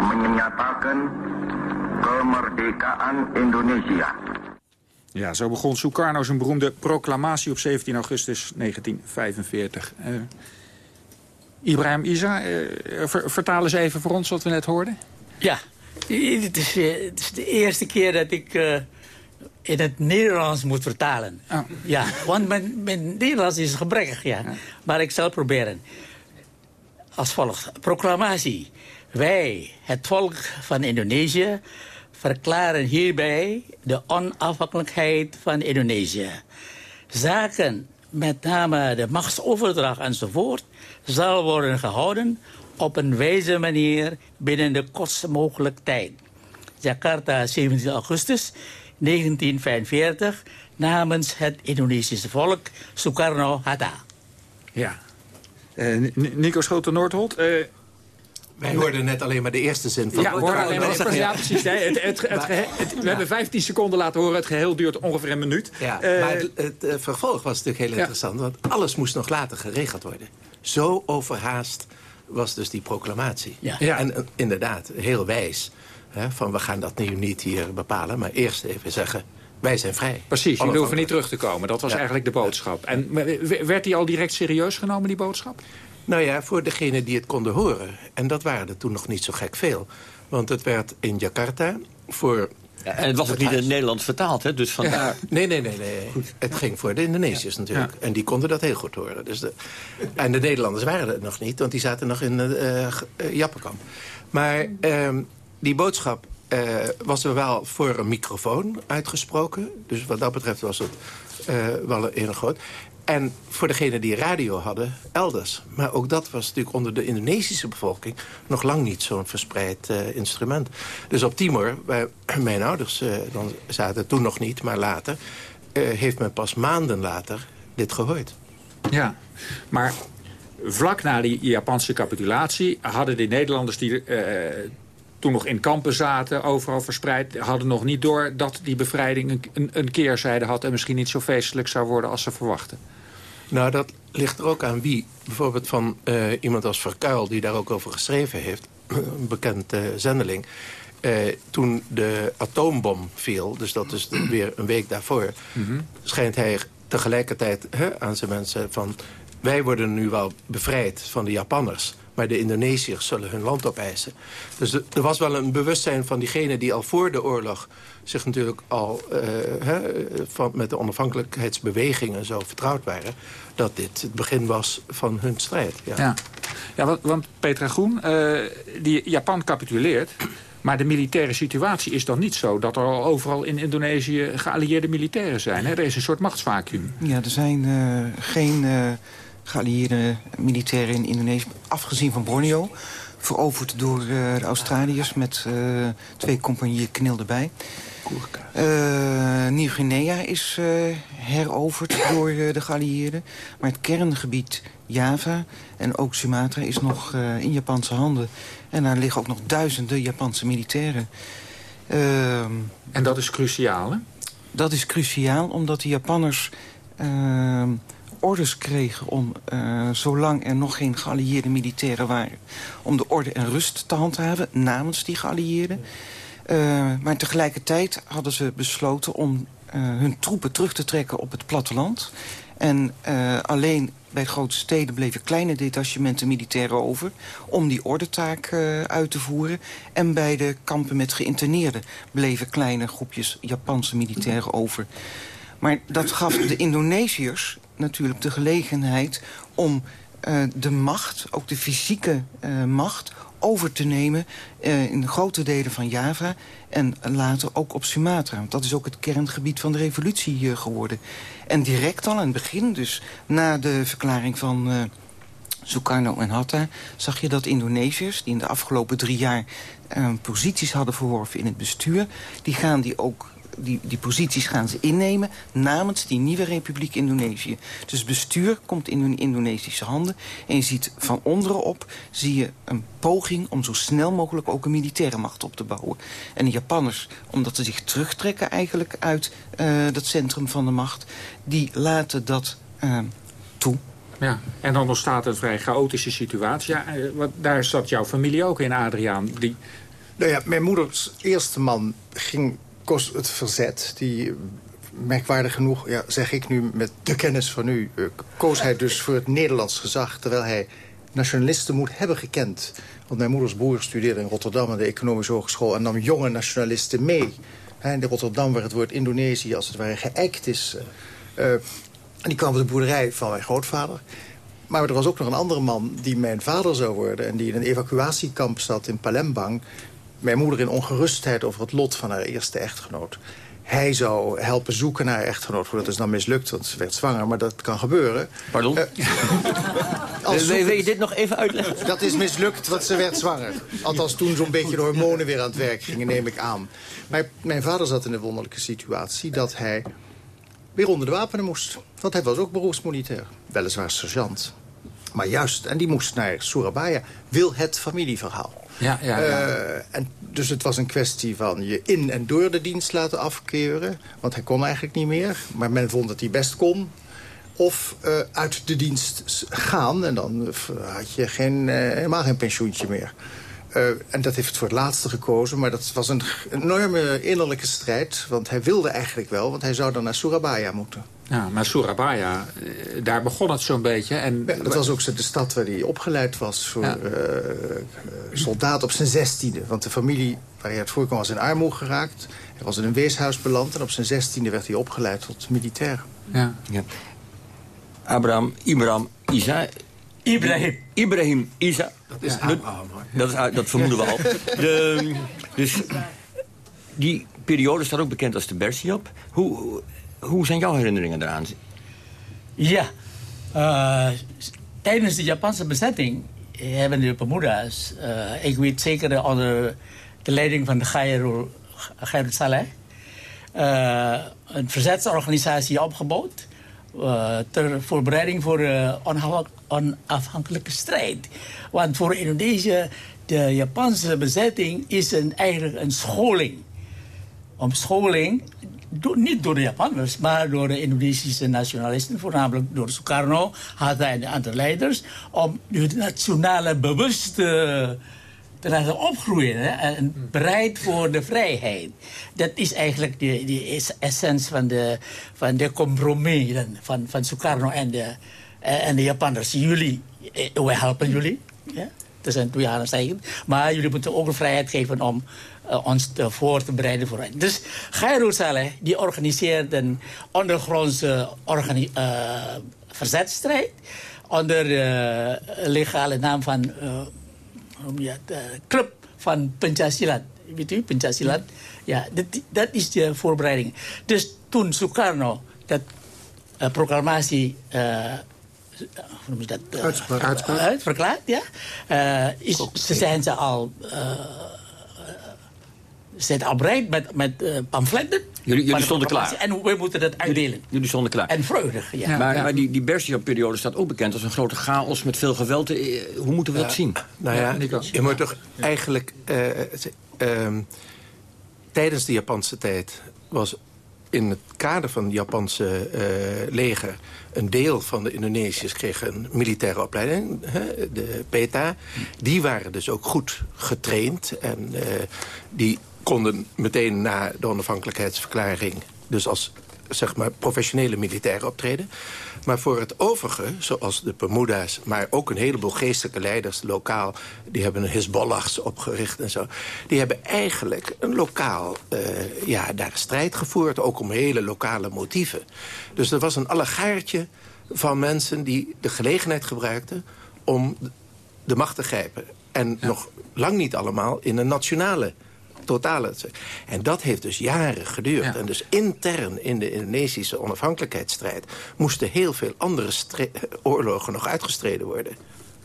menyatakan kemerdekaan Indonesia. Ja, zo begon Sukarno zijn beroemde proclamatie op 17 augustus 1945. Uh, eh, Ibrahim Isa, uh, ver, vertaal eens even voor ons wat we net hoorden. Ja, het is, het is de eerste keer dat ik in het Nederlands moet vertalen. Oh. Ja, want mijn, mijn, Nederlands is gebrekkig, ja. Maar ik zal proberen. Als volgt. Proclamatie. Wij, het volk van Indonesië, verklaren hierbij de onafhankelijkheid van Indonesië. Zaken, met name de machtsoverdracht enzovoort, zal worden gehouden op een wijze manier binnen de kortst mogelijke tijd. Jakarta, 17 augustus 1945 namens het Indonesische volk Soekarno-Hatta. Ja. Uh, Nico Schoten-Noordholt, uh, Wij hoorden net alleen maar de eerste zin van... Ja, we hoorden alleen maar ja, precies. Het, het, het, we hebben 15 seconden laten horen. Het geheel duurt ongeveer een minuut. Ja, uh, maar het, uh, vervolg was natuurlijk heel interessant. Want alles moest nog later geregeld worden. Zo overhaast was dus die proclamatie. Ja. En uh, inderdaad, heel wijs. Hè, van we gaan dat nu niet hier bepalen. Maar eerst even zeggen, wij zijn vrij. Precies, jullie hoeven niet terug te komen. Dat was ja. eigenlijk de boodschap. En werd die al direct serieus genomen, die boodschap? Nou ja, voor degenen die het konden horen. En dat waren er toen nog niet zo gek veel. Want het werd in Jakarta voor... Ja, en het was ook niet in Nederland vertaald, hè? Dus vandaar... Ja, nee, nee, nee. nee. Het ging voor de Indonesiërs natuurlijk. En die konden dat heel goed horen. Dus de... En de Nederlanders waren het nog niet, want die zaten nog in uh, uh, Jappenkamp. Maar uh, die boodschap uh, was er wel voor een microfoon uitgesproken. Dus wat dat betreft was het uh, wel een groot. En voor degenen die radio hadden, elders. Maar ook dat was natuurlijk onder de Indonesische bevolking... nog lang niet zo'n verspreid uh, instrument. Dus op Timor, waar mijn ouders uh, dan zaten, toen nog niet, maar later... Uh, heeft men pas maanden later dit gehoord. Ja, maar vlak na die Japanse capitulatie... hadden die Nederlanders die toen nog in kampen zaten, overal verspreid... hadden nog niet door dat die bevrijding een, een, een keerzijde had... en misschien niet zo feestelijk zou worden als ze verwachten. Nou, dat ligt er ook aan wie. Bijvoorbeeld van uh, iemand als Verkuil, die daar ook over geschreven heeft. Een bekend uh, zendeling. Uh, toen de atoombom viel, dus dat is weer een week daarvoor... Mm -hmm. schijnt hij tegelijkertijd hè, aan zijn mensen van... wij worden nu wel bevrijd van de Japanners... maar de Indonesiërs zullen hun land opeisen. Dus er was wel een bewustzijn van diegenen die al voor de oorlog zich natuurlijk al uh, hè, van, met de onafhankelijkheidsbewegingen zo vertrouwd waren... dat dit het begin was van hun strijd. Ja, ja. ja want, want Petra Groen, uh, die Japan capituleert... Maar de militaire situatie is dan niet zo... dat er al overal in Indonesië geallieerde militairen zijn. Hè? Er is een soort machtsvacuum. Ja, er zijn uh, geen uh, geallieerde militairen in Indonesië... afgezien van Borneo veroverd door uh, de Australiërs... met uh, twee compagnieën knil erbij. Uh, Nieuw-Guinea is uh, heroverd door uh, de geallieerden. Maar het kerngebied Java en ook Sumatra is nog in Japanse handen. En daar liggen ook nog duizenden Japanse militairen. Ehm, en dat is cruciaal, hè? Dat is cruciaal, omdat de Japanners ehm, orders kregen om, uh, zolang er nog geen geallieerde militairen waren... om de orde en rust te handhaven namens die geallieerden. Uh, maar tegelijkertijd hadden ze besloten om uh, hun troepen terug te trekken op het platteland. En alleen bij grote steden bleven kleine detachementen militairen over... om die ordetaak uit te voeren. En bij de kampen met geïnterneerden bleven kleine groepjes Japanse militairen over... Maar dat gaf de Indonesiërs natuurlijk de gelegenheid om uh, de macht, ook de fysieke uh, macht, over te nemen uh, in grote delen van Java en later ook op Sumatra. Want dat is ook het kerngebied van de revolutie geworden. En direct al aan het begin, dus na de verklaring van Sukarno en Hatta... zag je dat Indonesiërs, die in de afgelopen drie jaar posities hadden verworven in het bestuur... die gaan die ook die, die posities gaan ze innemen namens die nieuwe Republiek Indonesië. Dus het bestuur komt in Indonesische handen. En je ziet van onderen op zie je een poging om zo snel mogelijk ook een militaire macht op te bouwen. En de Japanners, omdat ze zich terugtrekken eigenlijk uit uh, dat centrum van de macht, die laten dat uh, toe. Ja, en dan ontstaat een vrij chaotische situatie. Ja, daar zat jouw familie ook in, Adriaan. Die... Nou ja, mijn moeders eerste man ging kost het verzet, die merkwaardig genoeg, ja, zeg ik nu met de kennis van u... Uh, koos hij dus voor het Nederlands gezag... terwijl hij nationalisten moet hebben gekend. Want mijn moeders broer studeerde in Rotterdam aan de Economische Hogeschool... en nam jonge nationalisten mee. in Rotterdam waar het woord Indonesië als het ware geëikt is. Uh, en die kwam op de boerderij van mijn grootvader. Maar er was ook nog een andere man die mijn vader zou worden... en die in een evacuatiekamp zat in Palembang mijn moeder in ongerustheid over het lot van haar eerste echtgenoot. Hij zou helpen zoeken naar haar echtgenoot. Dat is dan mislukt, want ze werd zwanger, maar dat kan gebeuren. Pardon? Uh, wil, wil je dit nog even uitleggen? Dat is mislukt, want ze werd zwanger. Althans, toen zo'n beetje de hormonen weer aan het werk gingen, neem ik aan. Maar mijn vader zat in een wonderlijke situatie dat hij weer onder de wapenen moest. Want hij was ook beroepsmilitair. Weliswaar sergeant. Maar juist, en die moest naar Surabaya, wil het familieverhaal. Ja, ja, ja. Uh, en dus het was een kwestie van je in en door de dienst laten afkeuren. Want hij kon eigenlijk niet meer. Maar men vond dat hij best kon. Of uh, uit de dienst gaan. En dan had je geen, uh, helemaal geen pensioentje meer. En dat heeft voor het laatste gekozen. Maar dat was een enorme innerlijke strijd. Want hij wilde eigenlijk wel. Want hij zou dan naar Surabaya moeten. Ja, maar Surabaya, daar begon het zo'n beetje. En... Ja, dat was ook de stad waar hij opgeleid was voor ja. uh, soldaat op zijn zestiende. Want de familie waar hij uit voorkwam was in armoede geraakt. Hij was in een weeshuis beland en op zijn zestiende werd hij opgeleid tot militair. Ja. ja. Abraham, Ibrahim, Isa... Ibrahim. Ibrahim, Isa. Dat is Abraham, hoor. Dat, is, dat vermoeden we al. De, dus die periode staat ook bekend als de Bersiop. Hoe, hoe zijn jouw herinneringen eraan? Ja, uh, tijdens de Japanse bezetting hebben de Bermuda's, uh, ik weet zeker onder de leiding van de Gairul Saleh, uh, een verzetsorganisatie opgebouwd. Ter voorbereiding voor de onafhankelijke strijd. Want voor Indonesië, de Japanse bezetting is een, eigenlijk een scholing. Om scholing do, niet door de Japanners, maar door de Indonesische nationalisten, voornamelijk door Sukarno, Hatta en de andere leiders, om de nationale bewust te laten opgroeien hè, en bereid voor de vrijheid. Dat is eigenlijk de, de essentie van de, van de compromis van, van Sukarno en de, en de Japanners. Jullie, wij helpen jullie. Ja? Dat zijn twee aanstijgen. Maar jullie moeten ook de vrijheid geven om ons te voor te bereiden voor. Dus Gairul Saleh die organiseert een ondergrondse organi uh, verzetstrijd onder de legale naam van uh, Club van Pencastilat. Weet u? Ja, dat, dat is de voorbereiding. Dus toen Sukarno dat proclamatie hoe noem je dat? Uh, Uitspraak. Uitverklaard, ja. Uh, is, ze zijn ze al... Uh, zijn al bereid met, met uh, pamfletten. Jullie, jullie stonden klaar. En we moeten dat uitdelen. Jullie, jullie stonden klaar. En vreugdig, ja. ja maar, ja. maar die, die Bersia-periode staat ook bekend als een grote chaos met veel geweld. Hoe moeten we dat zien? Nou ja, je moet toch eigenlijk... Uh, uh, tijdens de Japanse tijd was in het kader van het Japanse uh, leger... een deel van de Indonesiërs kreeg een militaire opleiding, hè, de PETA. Die waren dus ook goed getraind. En uh, die konden meteen na de onafhankelijkheidsverklaring... dus als zeg maar, professionele militair optreden. Maar voor het overige, zoals de Bermuda's... maar ook een heleboel geestelijke leiders lokaal... die hebben een Hezbollahs opgericht en zo... die hebben eigenlijk een lokaal uh, ja, daar strijd gevoerd... ook om hele lokale motieven. Dus er was een allegaartje van mensen die de gelegenheid gebruikten... om de macht te grijpen. En ja. nog lang niet allemaal in een nationale totale. En dat heeft dus jaren geduurd. Ja. En dus intern in de Indonesische onafhankelijkheidsstrijd... moesten heel veel andere oorlogen nog uitgestreden worden.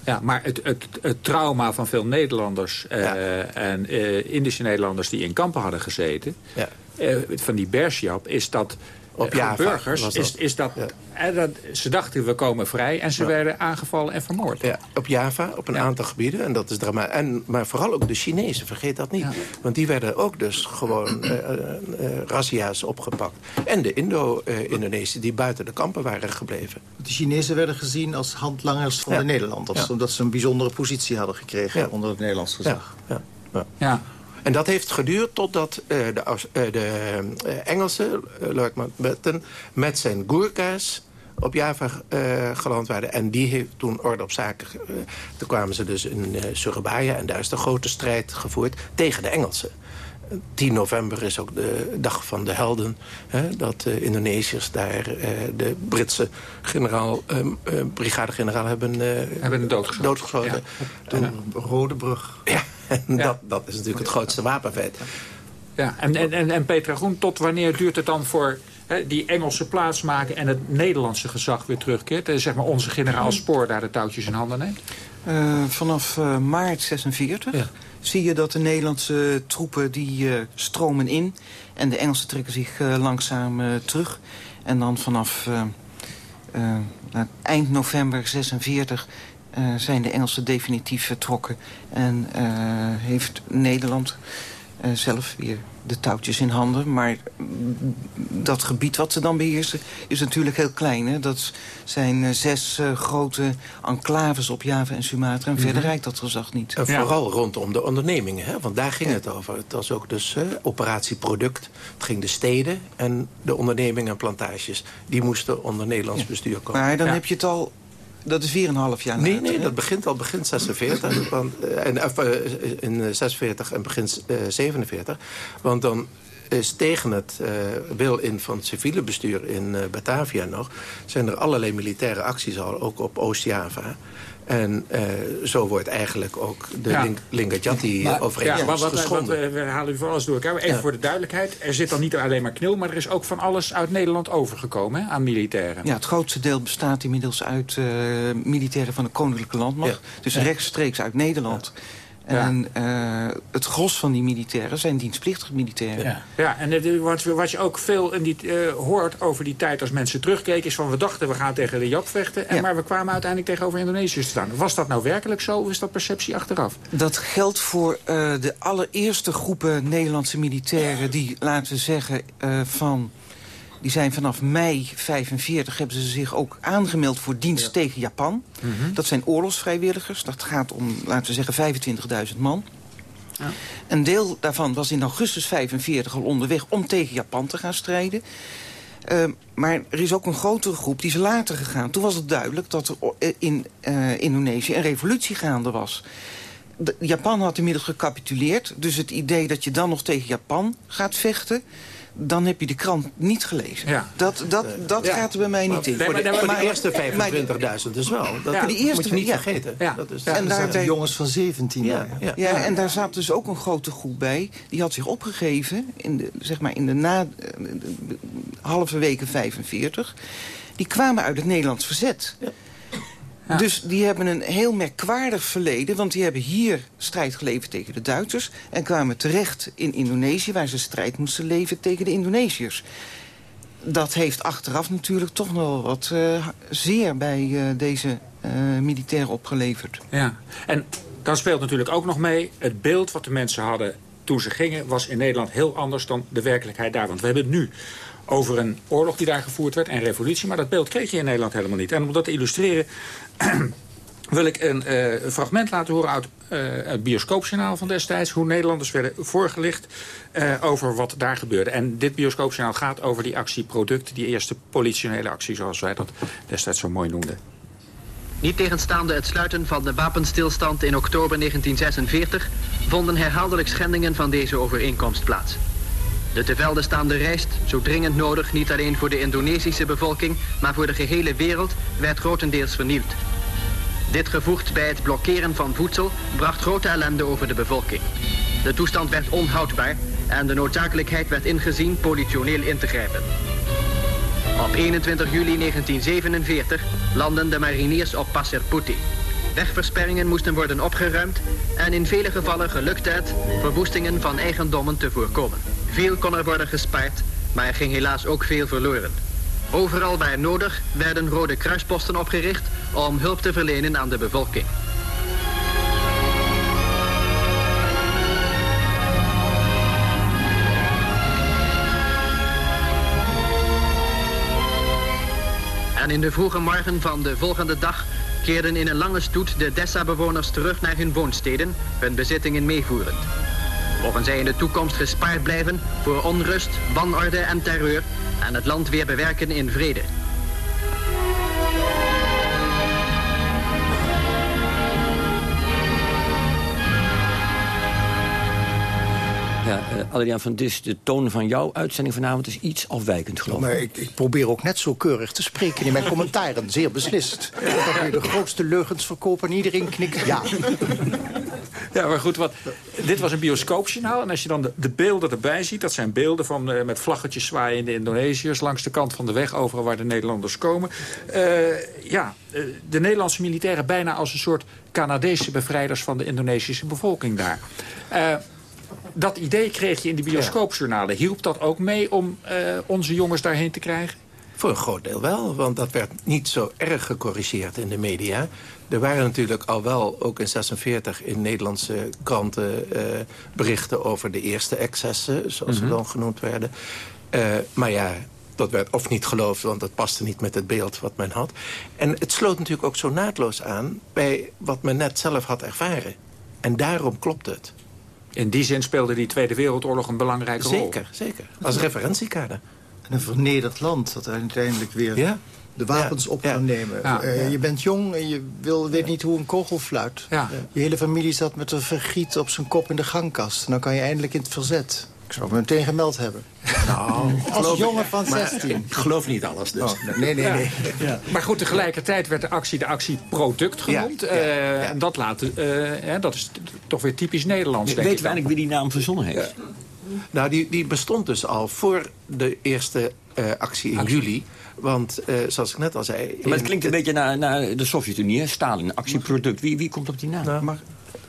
Ja, maar het, het, het trauma van veel Nederlanders uh, ja. en uh, Indische Nederlanders... die in kampen hadden gezeten, ja. uh, van die Bersiap, is dat op Java burgers dat. Is, is dat, ja. dat, ze dachten we komen vrij en ze ja. werden aangevallen en vermoord. Ja, op Java, op een ja. aantal gebieden. En dat is drama en, maar vooral ook de Chinezen, vergeet dat niet. Want die werden ook dus gewoon uh, uh, razzia's opgepakt. En de Indo-Indonesiërs die buiten de kampen waren gebleven. De Chinezen werden gezien als handlangers van de Nederlanders. Omdat ze een bijzondere positie hadden gekregen onder het Nederlands gezag. ja. ja. En dat heeft geduurd totdat uh, de, uh, de uh, Engelse Lord Mountbatten met zijn Gurkha's op Java geland waren. En die heeft toen orde op zaken. toen kwamen ze dus in Surabaya en daar is de grote strijd gevoerd tegen de Engelsen. 10 november is ook de dag van de helden. Hè, dat de Indonesiërs daar uh, de Britse generaal, uh, uh, brigadegeneraal hebben, hebben doodgeschoten. doodgeschoten. Ja. Toen Rodebrug. Ja, en ja. Dat, dat is natuurlijk het grootste wapenfeit. Ja, en, en, en Petra Groen, tot wanneer duurt het dan voor hè, die Engelse plaatsmaken... en het Nederlandse gezag weer terugkeert? En zeg maar onze generaal Spoor daar de touwtjes in handen neemt? vanaf maart 46... Ja zie je dat de Nederlandse troepen die uh, stromen in. En de Engelsen trekken zich uh, langzaam uh, terug. En dan vanaf eind november 46 zijn de Engelsen definitief vertrokken. En heeft Nederland zelf weer de touwtjes in handen. Maar dat gebied wat ze dan beheersen is natuurlijk heel klein. Hè? Dat zijn uh, zes uh, grote enclaves op Java en Sumatra. En mm -hmm. verder rijdt dat gezag niet. En vooral rondom de ondernemingen. Hè? Want daar ging ja. het over. Het was ook dus uh, operatieproduct. Het ging de steden en de ondernemingen en plantages. Die moesten onder Nederlands ja. bestuur komen. Maar dan heb je het al dat is 4,5 jaar Nee, nee, dat begint al begin 46. want, en, of, in 46 en begin 47. Want dan is tegen het uh, wil in van het civiele bestuur in uh, Batavia nog... zijn er allerlei militaire acties al, ook op Oost-Java... En uh, zo wordt eigenlijk ook de ja. Lingajati-overeenkomst ja, maar wat, wat, we, we halen u voor alles door elkaar. Even ja. voor de duidelijkheid. Er zit dan niet alleen maar knil, maar er is ook van alles uit Nederland overgekomen hè, aan militairen. Ja, het grootste deel bestaat inmiddels uit uh, militairen van de Koninklijke Landmacht. Dus rechtstreeks uit Nederland. En uh, het gros van die militairen zijn dienstplichtige militairen. Ja, ja en het, wat, wat je ook veel in die, uh, hoort over die tijd als mensen terugkeken... is van we dachten we gaan tegen de Jap vechten... En, ja. maar we kwamen uiteindelijk tegenover Indonesiërs te staan. Was dat nou werkelijk zo of is dat perceptie achteraf? Dat geldt voor uh, de allereerste groepen Nederlandse militairen... die, laten we zeggen, van... Die zijn vanaf mei 45 hebben ze zich ook aangemeld voor dienst ja. tegen Japan. Mm -hmm. Dat zijn oorlogsvrijwilligers. Dat gaat om, laten we zeggen, 25.000 man. Ja. Een deel daarvan was in augustus 45 al onderweg om tegen Japan te gaan strijden. Uh, maar er is ook een grotere groep die is later gegaan. Toen was het duidelijk dat er in uh, Indonesië een revolutie gaande was. De, Japan had inmiddels gecapituleerd. Dus het idee dat je dan nog tegen Japan gaat vechten dan heb je de krant niet gelezen. Ja. Dat, dat, dat ja. gaat er bij mij niet in. Voor de, maar, maar, de eerste 25.000 dus wel. Dat ja, de eerste, moet je niet vergeten. Ja. Dat is, en daar zijn jongens van 17 ja. Ja, ja. en daar zat dus ook een grote groep bij. Die had zich opgegeven in de, zeg maar in de na, de, de, halve weken 45. Die kwamen uit het Nederlands verzet. Ja. Dus die hebben een heel merkwaardig verleden... want die hebben hier strijd geleverd tegen de Duitsers... en kwamen terecht in Indonesië... waar ze strijd moesten leveren tegen de Indonesiërs. Dat heeft achteraf natuurlijk toch nog wat uh, zeer bij uh, deze uh, militairen opgeleverd. Ja, en dan speelt natuurlijk ook nog mee... het beeld wat de mensen hadden toen ze gingen... was in Nederland heel anders dan de werkelijkheid daar. Want we hebben het nu over een oorlog die daar gevoerd werd en revolutie. Maar dat beeld kreeg je in Nederland helemaal niet. En om dat te illustreren wil ik een uh, fragment laten horen uit uh, het bioscoopjournaal van destijds. Hoe Nederlanders werden voorgelicht uh, over wat daar gebeurde. En dit bioscoopjournaal gaat over die actie Product. Die eerste politionele actie zoals wij dat destijds zo mooi noemden. Niet tegenstaande het sluiten van de wapenstilstand in oktober 1946... vonden herhaaldelijk schendingen van deze overeenkomst plaats. De te velde staande rijst, zo dringend nodig niet alleen voor de Indonesische bevolking, maar voor de gehele wereld, werd grotendeels vernield. Dit gevoegd bij het blokkeren van voedsel bracht grote ellende over de bevolking. De toestand werd onhoudbaar en de noodzakelijkheid werd ingezien politioneel in te grijpen. Op 21 juli 1947 landden de mariniers op Pasir Putih. Wegversperringen moesten worden opgeruimd en in vele gevallen gelukt het verwoestingen van eigendommen te voorkomen. Veel kon er worden gespaard, maar er ging helaas ook veel verloren. Overal waar nodig werden rode kruisposten opgericht om hulp te verlenen aan de bevolking. En in de vroege morgen van de volgende dag keerden in een lange stoet de Dessa-bewoners terug naar hun woonsteden, hun bezittingen meevoerend. Mogen zij in de toekomst gespaard blijven voor onrust, wanorde en terreur en het land weer bewerken in vrede. Ja, uh, Adriaan van Dis, de toon van jouw uitzending vanavond is iets afwijkend, geloof ik. Maar ik, ik, probeer ook net zo keurig te spreken in mijn commentaren. Zeer beslist. Dat de grootste leugens verkopen en iedereen knikt ja. Ja, maar goed, wat, dit was een bioscoopjournaal. En als je dan de, de beelden erbij ziet... dat zijn beelden van, uh, met vlaggetjes zwaaiende Indonesiërs... langs de kant van de weg, overal waar de Nederlanders komen. Uh, ja, uh, de Nederlandse militairen bijna als een soort Canadese bevrijders... van de Indonesische bevolking daar dat idee kreeg je in die bioscoopjournalen. Hielp dat ook mee om uh, onze jongens daarheen te krijgen? Voor een groot deel wel, want dat werd niet zo erg gecorrigeerd in de media. Er waren natuurlijk al wel, ook in 46 in Nederlandse kranten... Uh, berichten over de eerste excessen, zoals ze mhm. dan genoemd werden. Uh, maar ja, dat werd of niet geloofd, want dat paste niet met het beeld wat men had. En het sloot natuurlijk ook zo naadloos aan bij wat men net zelf had ervaren. En daarom klopt het. In die zin speelde die Tweede Wereldoorlog een belangrijke rol. Zeker, zeker. Als referentiekader. En een vernederd land dat uiteindelijk weer ja? de wapens op kan nemen. Uh, je bent jong en je wil, weet niet hoe een kogel fluit. Je hele familie zat met een vergiet op zijn kop in de gangkast. En dan kan je eindelijk in het verzet. Ik zou me meteen gemeld hebben. Nou, Als jongen van 16. ik geloof niet alles dus. Oh, nee, nee, nee. Ja. Maar goed, tegelijkertijd werd de actie de actieproduct genoemd. Ja, uh, en dat, laat, uh, dat is toch weer typisch Nederlands. Weten we eigenlijk wie die naam verzonnen heeft? Nou, die, die bestond dus al voor de eerste uh, actie in juli. Want, uh, zoals ik net al zei... Maar het klinkt een beetje naar, naar de Sovjet-Unie, Stalin, actieproduct. Wie, wie komt op die naam? Nou, maar,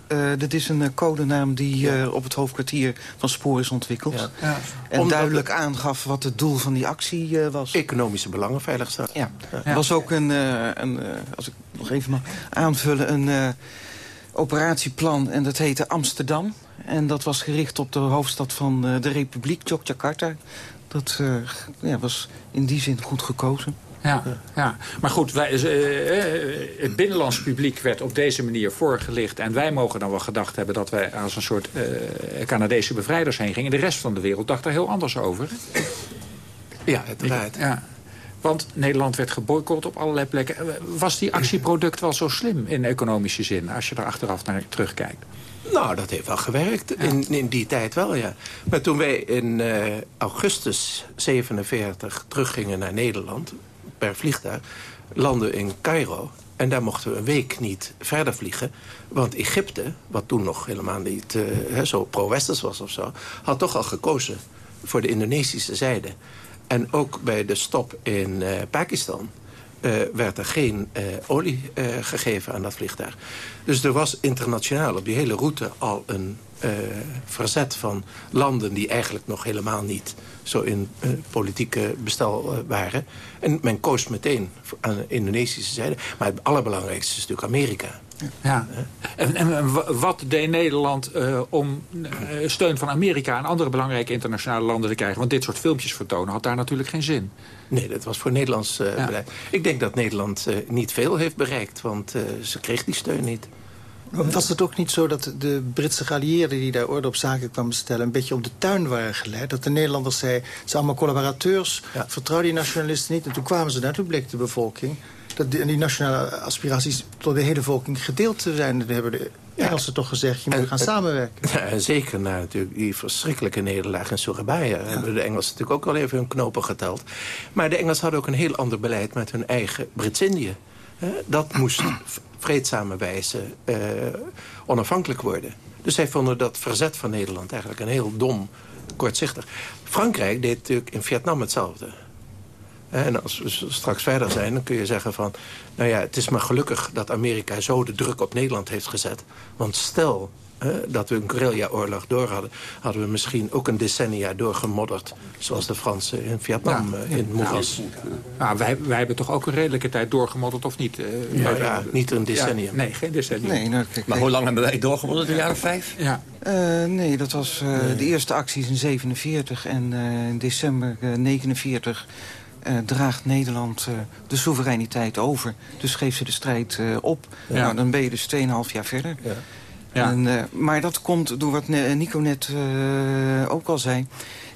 uh, dit is een codenaam die ja. op het hoofdkwartier van Spoor is ontwikkeld. Ja. Ja. En Omdat duidelijk aangaf wat het doel van die actie was. Economische belangen veiligstellen. Ja. Er was ook een, een als ik nog even mag aanvullen, een operatieplan en dat heette Amsterdam. En dat was gericht op de hoofdstad van uh, de Republiek, Yogyakarta. Dat uh, ja, was in die zin goed gekozen. Ja, ja. maar goed, wij, uh, het binnenlands publiek werd op deze manier voorgelicht. En wij mogen dan wel gedacht hebben dat wij als een soort Canadese bevrijders heen gingen. De rest van de wereld dacht daar heel anders over. Ja, uiteraard. Ja. Want Nederland werd geboycott op allerlei plekken. Was die actieproduct wel zo slim in economische zin... als je er achteraf naar terugkijkt? Nou, dat heeft wel gewerkt. In, in die tijd wel, ja. Maar toen wij in uh, augustus 47 teruggingen naar Nederland... per vliegtuig, landden in Cairo... En daar mochten we een week niet verder vliegen. Want Egypte, wat toen nog helemaal niet uh, zo pro-westers was of zo... had toch al gekozen voor de Indonesische zijde. En ook bij de stop in uh, Pakistan... Uh, werd er geen olie gegeven aan dat vliegtuig. Dus er was internationaal op die hele route al een verzet van landen... die eigenlijk nog helemaal niet zo in politieke bestel waren. En men koos meteen aan de Indonesische zijde. Maar het allerbelangrijkste is natuurlijk Amerika. Ja. En, en wat deed Nederland uh, om uh, steun van Amerika en andere belangrijke internationale landen te krijgen? Want dit soort filmpjes vertonen had daar natuurlijk geen zin. Nee, dat was voor Nederlands uh, ja. beleid. Ik denk dat Nederland niet veel heeft bereikt, want ze kreeg die steun niet. Was het ook niet zo dat de Britse geallieerden die daar orde op zaken kwamen stellen... een beetje op de tuin waren geleid? Dat de Nederlanders zeiden, het zijn allemaal collaborateurs, ja. vertrouw die nationalisten niet. En toen kwamen ze daar, toen bleek de bevolking dat die, die nationale aspiraties door de hele bevolking gedeeld te zijn. Dat hebben de Engelsen toch gezegd, je moet gaan samenwerken. Ja, zeker na natuurlijk die verschrikkelijke nederlaag in Surabaya... hebben de Engelsen natuurlijk ook wel even hun knopen geteld. Maar de Engelsen hadden ook een heel ander beleid met hun eigen Brits-Indië. Dat moest vreedzame wijze uh, onafhankelijk worden. Dus zij vonden dat verzet van Nederland eigenlijk een heel dom, kortzichtig. Frankrijk deed natuurlijk in Vietnam hetzelfde. En als we straks verder zijn, dan kun je zeggen van... nou ja, het is maar gelukkig dat Amerika zo de druk op Nederland heeft gezet. Want stel dat we een guerrilla-oorlog door hadden... hadden we misschien ook een decennia doorgemodderd... zoals de Fransen in Vietnam ja, in moeras. Nou, wij, wij hebben toch ook een redelijke tijd doorgemodderd, of niet? Uh, ja, ja, niet een decennium. nee, geen decennium. Nee, nou, kijk, maar hoe lang hebben wij doorgemodderd? De jaren vijf? Ja. Uh, nee, dat was uh, nee. de eerste acties in 47 en in december 49 uh, draagt Nederland uh, de soevereiniteit over. Dus geeft ze de strijd uh, op. Ja. Nou, dan ben je dus 2,5 jaar verder. Ja. Ja. En, maar dat komt door wat Nico net ook al zei.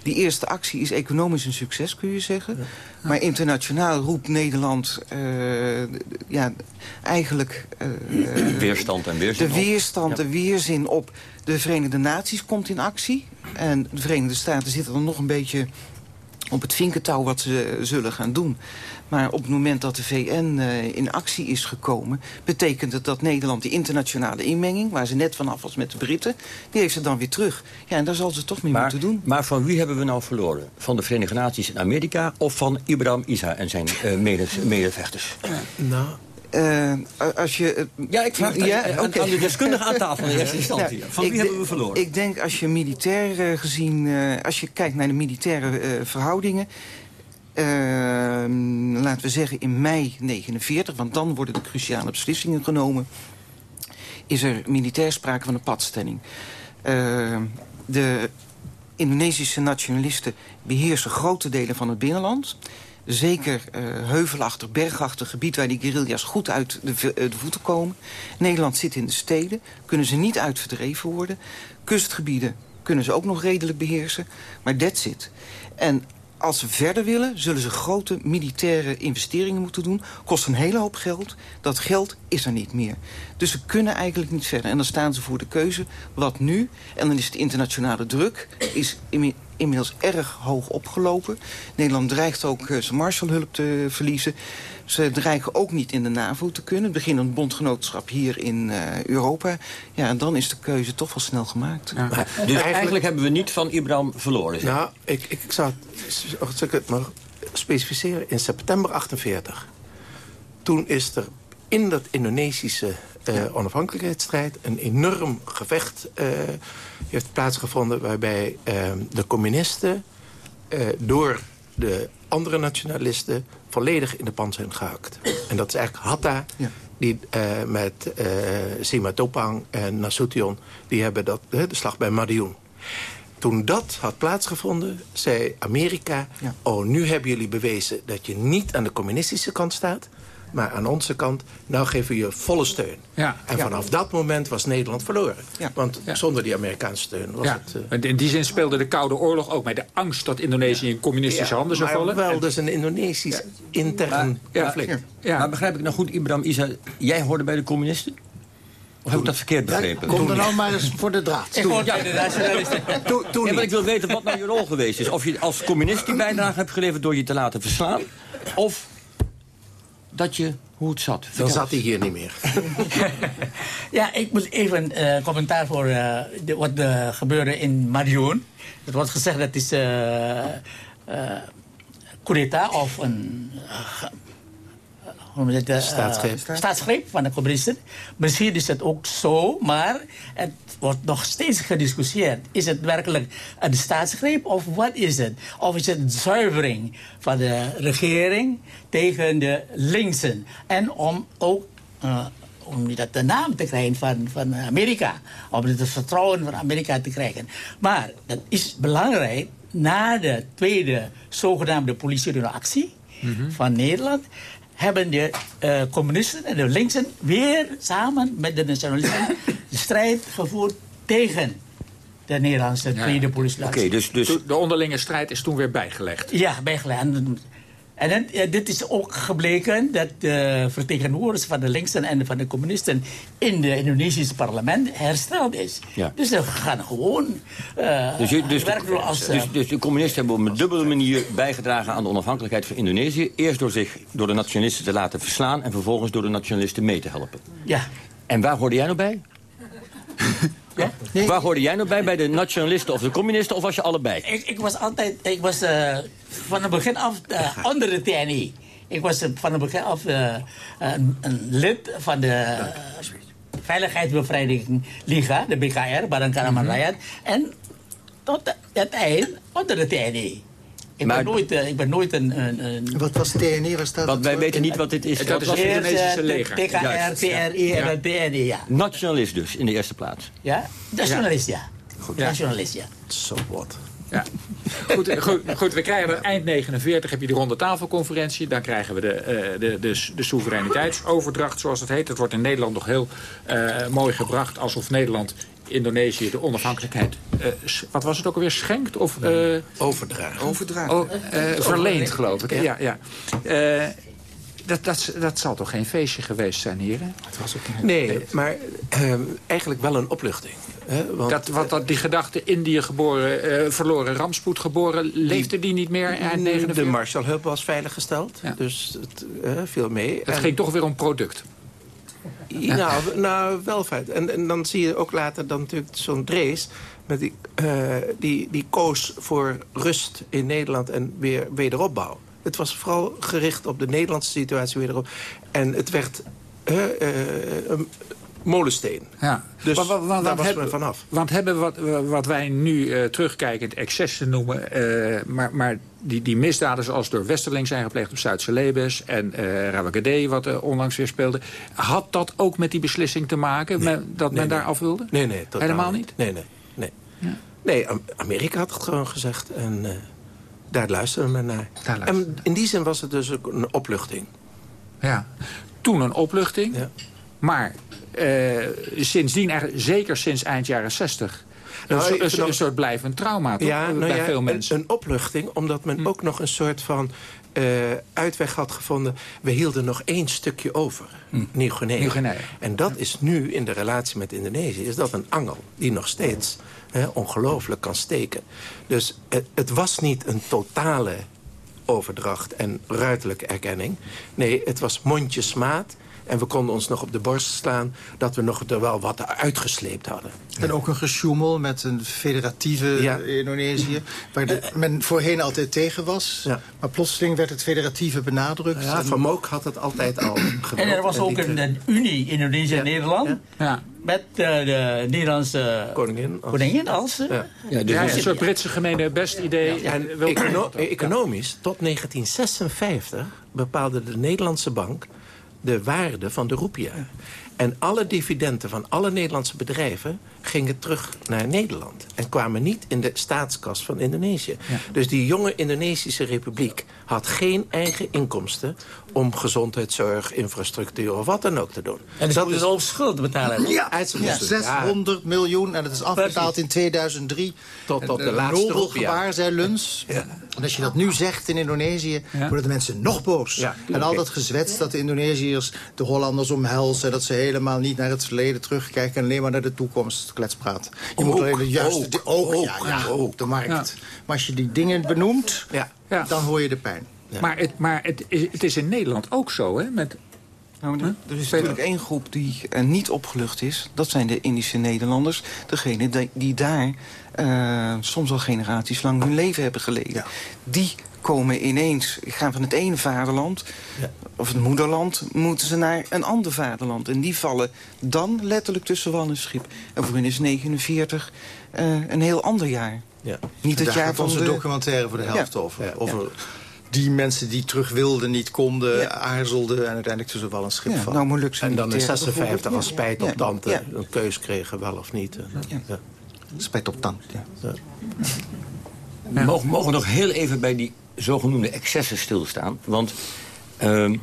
Die eerste actie is economisch een succes, kun je zeggen. Ja. Maar internationaal roept Nederland ja, eigenlijk... weerstand en weerzin De weerstand, de weerzin op. De Verenigde Naties komt in actie. En de Verenigde Staten zitten er nog een beetje op het vinkentouw wat ze zullen gaan doen. Maar op het moment dat de VN uh, in actie is gekomen... betekent het dat Nederland die internationale inmenging... waar ze net vanaf was met de Britten... die heeft ze dan weer terug. Ja, en daar zal ze toch mee maar, moeten doen. Maar van wie hebben we nou verloren? Van de Verenigde Naties in Amerika... of van Ibrahim Isa en zijn uh, medevechters? Nou... Uh, als je, ja, ik vraag ja, aan, okay. aan de deskundige aan tafel in eerste instantie. Nou, van wie hebben we verloren? Ik denk als je militair gezien, uh, als je kijkt naar de militaire verhoudingen... Ehm, laten we zeggen in mei 49, want dan worden de cruciale beslissingen genomen... is er militair sprake van een padstelling. Ehm, de Indonesische nationalisten beheersen grote delen van het binnenland. Zeker uh, heuvelachtig, bergachtig gebied waar die guerrilla's goed uit de, de, voeten komen. Nederland zit in de steden, kunnen ze niet uitverdreven worden. Kustgebieden kunnen ze ook nog redelijk beheersen, maar that's it. En als ze verder willen, zullen ze grote militaire investeringen moeten doen. Kost een hele hoop geld. Dat geld is er niet meer. Dus ze kunnen eigenlijk niet verder. En dan staan ze voor de keuze, wat nu? En dan is de internationale druk is inmiddels erg hoog opgelopen. Nederland dreigt ook uh, zijn Marshallhulp te verliezen. Ze dreigen ook niet in de NAVO te kunnen. Het begint een bondgenootschap hier in uh, Europa. Ja, en dan is de keuze toch wel snel gemaakt. Ja. dus eigenlijk... eigenlijk... hebben we niet van Ibrahim verloren. Zeg. Nou, ik, ik zou het maar specificeren. In september 48. Toen is er in dat Indonesische uh, onafhankelijkheidsstrijd... een enorm gevecht uh, heeft plaatsgevonden... waarbij uh, de communisten door de andere nationalisten volledig in de pan zijn gehakt. En dat is eigenlijk Hatta, ja. die met Sima Topang en Nasution... die hebben dat, de slag bij Madiun. Toen dat had plaatsgevonden, zei Amerika... Ja. oh, nu hebben jullie bewezen dat je niet aan de communistische kant staat... Maar aan onze kant, nou geven we je volle steun. Ja. En vanaf dat moment was Nederland verloren. Want zonder die Amerikaanse steun was het... Uh... In die zin speelde de Koude Oorlog ook met de angst... dat Indonesië in communistische handen zou vallen. wel, dus een Indonesisch intern conflict. Maar begrijp ik nou goed, Ibrahim Isa... jij hoorde bij de communisten? Of heb ik dat verkeerd begrepen? kom er nou maar eens voor de draad. De nationalisten. Toen, toen ja, maar ik wil weten wat nou je rol geweest is. Of je als communist die bijdrage hebt geleverd door je te laten verslaan... of dat je hoe het zat. Dan zat hij hier niet meer. ja, ik moet even uh, commentaar voor uh, de, wat uh, gebeurde in Marion. Het wordt gezegd dat het is coup of een hoe uh, staatsgreep. staatsgreep van de communisten. Misschien is het ook zo, maar het wordt nog steeds gediscussieerd. Is het werkelijk een staatsgreep of wat is het? Of is het een zuivering van de regering tegen de linksen? En om ook... Uh, om dat de naam te krijgen van, van Amerika. Om het vertrouwen van Amerika te krijgen. Maar dat is belangrijk na de tweede zogenaamde politie actie mm -hmm. van Nederland hebben de uh, communisten en de linksen weer samen met de nationalisten de strijd gevoerd tegen de Nederlandse tweede ja. Oké, dus, dus de onderlinge strijd is toen weer bijgelegd? Ja, bijgelegd. En dit is ook gebleken dat de vertegenwoordigers van de linksen en van de communisten in het Indonesische parlement hersteld is. Ja. Dus ze gaan gewoon uh, dus, dus, de, als, dus, dus, de communisten hebben op een dubbele manier bijgedragen aan de onafhankelijkheid van Indonesië. Eerst door zich door de nationalisten te laten verslaan en vervolgens door de nationalisten mee te helpen. Ja. En waar hoorde jij nou bij? Ja? Waar hoorde jij nou bij? Bij de nationalisten of de communisten? Of was je allebei? Ik, ik was altijd... Ik was uh, van het begin af uh, onder de TNI. Ik was uh, van het begin af een, een, lid van de Veiligheidsbevrijding Liga, de BKR, Badan Karaman mm -hmm. En tot het eind onder de TNI. Ik, ben nooit, uh, ik ben nooit een, een, een... Wat was TNI? Was dat Want wij weten niet wat dit is. Dat is het Indonesische leger. TKR, TRI en ja. Nationalist dus, in de eerste plaats. Ja, nationalist, ja. Goed. Nationalist, ja. Zo wat. Ja. Goed, goed, goed, we krijgen eind 49 heb je de ronde tafelconferentie. Dan krijgen we de, uh, de, de, de soevereiniteitsoverdracht, zoals het heet. Dat wordt in Nederland nog heel uh, mooi gebracht. Alsof Nederland Indonesië de onafhankelijkheid, uh, wat was het ook alweer, schenkt? Of, uh, overdragen. Overdragen. Oh, uh, verleend, geloof ik. Ja, ja. ja. dat, dat, dat zal toch geen feestje geweest zijn hier? Het was ook niet. Nee, maar ehm, eigenlijk wel een opluchting. Hè? Want, dat, wat, dat, die gedachte Indië geboren, verloren, rampspoed geboren... leefde die niet meer eind 49? De Marshallhulp was veiliggesteld, ja. dus het viel mee. Het ging toch weer om product. Nou, nou, wel feit. En, en dan zie je ook later dan natuurlijk zo'n Drees... Met die, uh, die, die koos voor rust in Nederland en weer wederopbouw. Het was vooral gericht op de Nederlandse situatie wederop. En het werd... Uh, molensteen. Ja. Dus Want- want- want daar was hebben- men vanaf. Want hebben wat, wat wij nu eh, terugkijkend excessen noemen... eh, maar, maar die, die misdaden zoals door Westerling zijn gepleegd op Zuid-Celebes... en eh Rawagade, wat onlangs weer speelde... had dat ook met die beslissing te maken, men- dat men nee, daar nee. af wilde? Nee, nee. totaal Helemaal niet? Nee, nee. Nee, nee Am- Amerika had het gewoon gezegd. En daar luisterde men naar. en in die zin was het dus ook een opluchting. Ja. Toen een opluchting. Maar eh, sindsdien, eigenlijk, zeker sinds eind jaren 60... Nou, een, soort- een, een soort blijvend trauma toch? Ja, nou bij ja, veel een- mensen. Een, opluchting, omdat men ook nog een soort van eh, uitweg had gevonden. We hielden nog één stukje over, Nieuw-Guinea. Nieuw-Guinea. En dat is nu in de relatie met Indonesië is dat een angel die nog steeds hè, ongelooflijk kan steken. Dus het, het was niet een totale overdracht en ruiterlijke erkenning. Nee, het was mondjesmaat. En we konden ons nog op de borst slaan dat we nog er wel wat uitgesleept hadden. En ook een gesjoemel met een federatieve Ja. Indonesië... waar de, men voorheen altijd tegen was. Maar plotseling werd het federatieve benadrukt. Ja, En- Van Mook had het altijd al. En er was En ook een, een unie Indonesië en Nederland. Met eh, de Nederlandse koningin als, koningin als eh, Ja. Ja, dus een soort Britse gemene best idee. En econo- economisch, tot 1956 bepaalde de Nederlandse bank de waarde van de roepia. En alle dividenden van alle Nederlandse bedrijven gingen terug naar Nederland. En kwamen niet in de staatskas van Indonesië. Dus die jonge Indonesische republiek had geen eigen inkomsten... om gezondheidszorg, infrastructuur of wat dan ook te doen. En dus moeten ze ook schuld betalen. Ja, Uit zijn ja, boezem. 600 miljoen en het is afbetaald in 2003. Tot- tot de Een laatste nobel gebaar, zei Luns. En als je dat nu zegt in Indonesië, worden de mensen nog boos. Ja, en al dat gezwets dat de Indonesiërs de Hollanders omhelzen... dat ze helemaal niet naar het verleden terugkijken... en alleen maar naar de toekomst kletspraat. Je moet alleen de juiste... ook, ook, ook, ja, ja, ook. ook de markt. Ja. Maar als je die dingen benoemt, Ja. Ja. dan hoor je de pijn. Maar, het, maar het, is, het is in Nederland ook zo, hè? Met, Nou, er, er is natuurlijk één groep die eh, niet opgelucht is. Dat zijn de Indische Nederlanders. Degene die, die daar eh, soms al generaties lang hun leven hebben geleden. Die komen ineens, gaan van het ene vaderland... of het moederland, moeten ze naar een ander vaderland. En die vallen dan letterlijk tussen wal en schip. En voor hen is 49 eh, een heel ander jaar. Ja. Niet het Daar jaar gaat van onze de... documentaire voor de helft Ja. over. over die mensen die terug wilden, niet konden, aarzelden... en uiteindelijk tussen wal en schip Ja, vallen. nou, Molukse En dan in militairen 56 als spijt Ja. op tante Ja. een keus kregen, wel of niet. Ja. Spijt op. We mogen, mogen nog heel even bij die zogenoemde excessen stilstaan. Want ehm,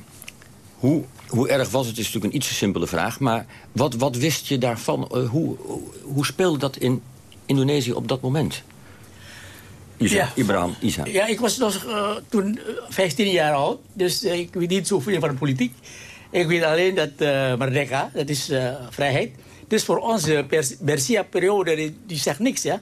hoe, hoe erg was het, is natuurlijk een iets te simpele vraag. Maar wat, wat wist je daarvan? Eh, hoe, hoe, hoe speelde dat in Indonesië op dat moment? Isa, Ja. Ibrahim, Isa. Ja, ik was nog eh, toen eh, 15 jaar oud, dus eh, ik weet niet zoveel van de politiek. Ik weet alleen dat eh Merdeka, dat is eh, vrijheid. Dus voor onze Bersia-periode, die, zegt niks, ja.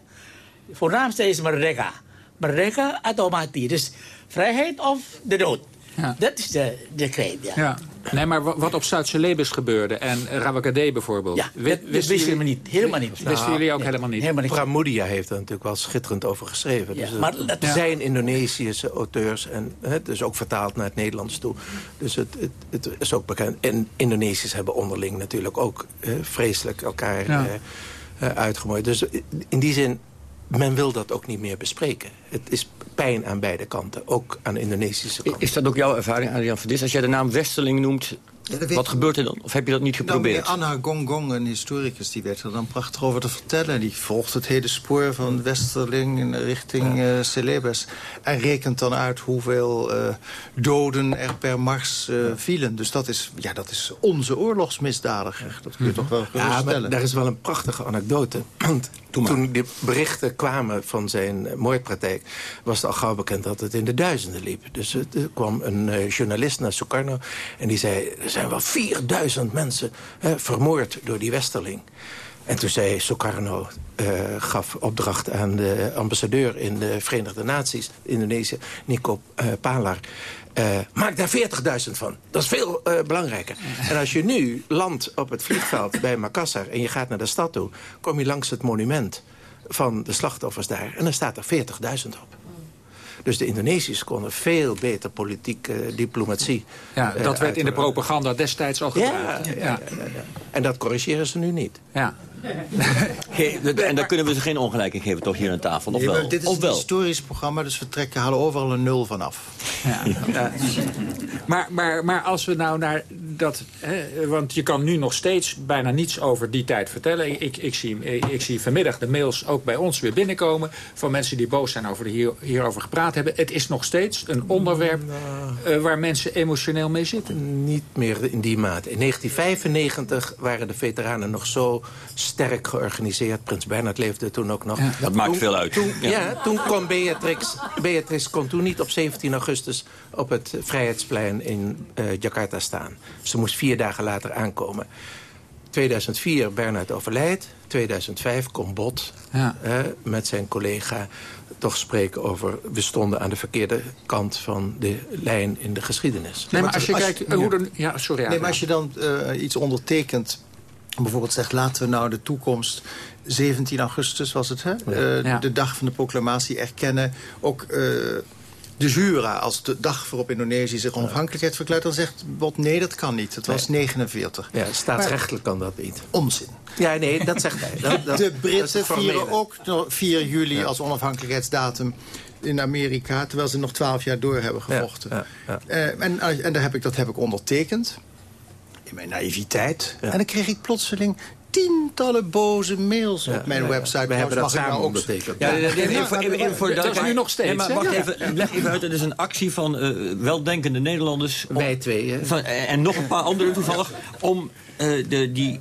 Voornaamste is Merdeka. Merdeka mati. Dus vrijheid of de dood. Ja. Dat is de, de kreet, ja. ja. Nee, maar wa- wat op Zuid-Celebes gebeurde en Rawakade bijvoorbeeld... Ja, wi- dat, dat wisten jullie- we niet. Helemaal niet. Wisten jullie ook helemaal niet? Helemaal niet. Pramudia heeft er natuurlijk wel schitterend over geschreven. Ja, dus maar het dat- zijn Indonesische auteurs en het is ook vertaald naar het Nederlands toe. Dus het, het, het is ook bekend. En Indonesiërs hebben onderling natuurlijk ook eh, vreselijk elkaar Ja. eh, eh, uitgemoeid. Dus in die zin, men wil dat ook niet meer bespreken. Het is pijn aan beide kanten, ook aan Indonesische kant. Is dat ook jouw ervaring, Adriaan van Dis? Als jij de naam Westerling noemt, wat gebeurt er dan? Of heb je dat niet Nou, geprobeerd? meneer Anna Gongong, een historicus, die werd er dan prachtig over te vertellen. Die volgt het hele spoor van Westerling in richting eh, Celebes. En rekent dan uit hoeveel eh, doden er per mars eh, vielen. Dus dat is, ja, dat is onze oorlogsmisdadiger. Dat kun je toch wel Ja, maar geruststellen. daar is wel een prachtige anekdote. Toen de berichten kwamen van zijn moordpraktijk... was het al gauw bekend dat het in de duizenden liep. Dus er kwam een journalist naar Sukarno... en die zei, zijn wel 4000 mensen hè, vermoord door die westerling. En toen zei Sukarno, eh, gaf opdracht aan de ambassadeur... in de Verenigde Naties, Indonesië, Nico eh, Palar... eh, maak daar 40.000 van. Dat is veel belangrijker. En als je nu landt op het vliegveld bij Makassar... en je gaat naar de stad toe... kom je langs het monument van de slachtoffers daar. En dan staat er 40.000 op. Dus de Indonesiërs konden veel beter politieke diplomatie... Ja, dat werd in de propaganda destijds al gebruikt. Ja, ja, ja, ja, En dat corrigeren ze nu niet. Ja. en daar kunnen we ze geen ongelijking geven, toch hier aan tafel? Of wel? Dit is of een historisch programma, dus we trekken, halen overal een nul vanaf. Ja. ja. maar, maar, maar als we nou naar dat... Hè, want je kan nu nog steeds bijna niets over die tijd vertellen. Ik, ik, zie, ik zie vanmiddag de mails ook bij ons weer binnenkomen... van mensen die boos zijn over de hier, hierover gepraat hebben. Het is nog steeds een onderwerp uh, waar mensen emotioneel mee zitten. Niet meer in die mate. In 1995 waren de veteranen nog zo sterk georganiseerd. Prins Bernhard leefde toen ook nog. Ja. Dat maakt veel uit. Toen, ja. ja. toen kon Beatrix... Beatrix kon toen niet op 17 augustus op het Vrijheidsplein in uh, Jakarta staan. Ze moest vier dagen later aankomen. 2004 Bernhard overlijdt. 2005 komt Bot ja. uh, met zijn collega toch spreken over... we stonden aan de verkeerde kant van de lijn in de geschiedenis. Nee, maar als je als, kijkt... hoe dan, ja, sorry. Nee, maar als je dan uh, iets ondertekent bijvoorbeeld zegt... laten we nou de toekomst 17 augustus was het, hè? Ja. Uh, ja. De dag van de proclamatie erkennen. Ook uh, de Jura als de dag waarop Indonesië zich onafhankelijkheid verklaart... dan zegt Bot, nee, dat kan niet. Het was nee. 49. Ja, staatsrechtelijk kan dat niet. Onzin. Ja, nee, dat zegt hij. Dat, dat, de Britten vieren ook 4 juli ja. als onafhankelijkheidsdatum in Amerika... terwijl ze nog 12 jaar door hebben gevochten. Ja, ja, uh, en, en daar heb ik, dat heb ik ondertekend in mijn naïviteit. En dan kreeg ik plotseling tientallen boze mails ja, op mijn ja, website. We hebben dat samen ondertekend. Ja, dat is nu nog steeds. Maar wacht even, leg even uit. Het is een actie van uh, weldenkende Nederlanders. Wij twee, hè? Van, en nog een paar anderen toevallig. Om uh, de, die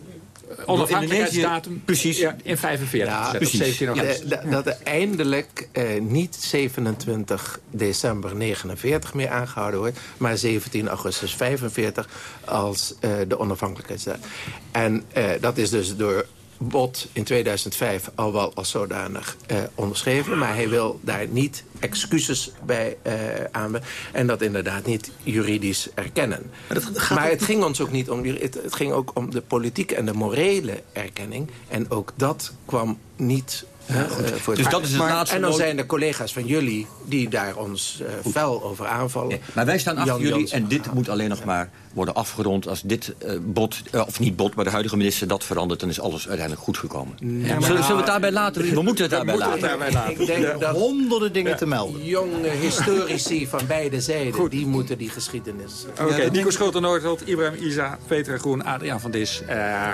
onafhankelijkheidsdatum precies. Ja, in 45. Ja, precies. 17 augustus. Ja, dat er eindelijk eh, niet 27 december 49 meer aangehouden wordt... maar 17 augustus 45 als uh, de onafhankelijkheidsdatum. En uh, dat is dus door Bot in 2005 al wel als zodanig uh, onderschreven. Maar hij wil daar niet excuses bij uh, aan en dat inderdaad niet juridisch erkennen. Maar, maar het ging ons ook niet om... Het, het ging ook om de politieke en de morele erkenning. En ook dat kwam niet ja, uh, voor dus dat is het maar, laatste en dan zijn er collega's van jullie die daar ons uh, fel over aanvallen. Nee, maar wij staan achter Jan jullie en dit moet alleen nog maar worden afgerond. Als dit uh, bot, of niet bot, maar de huidige minister dat verandert... dan is alles uiteindelijk goed gekomen. Ja, zullen, zullen, we het daarbij laten? We moeten het daarbij laten. Het daarbij laten. Ik denk ja. dat honderden dingen te melden. Jonge historici van beide zijden, goed. die moeten die geschiedenis... Oké, okay, Nico Schoten-Noordholt, Ibrahim Isa, Peter Groen, Adriaan van Dis.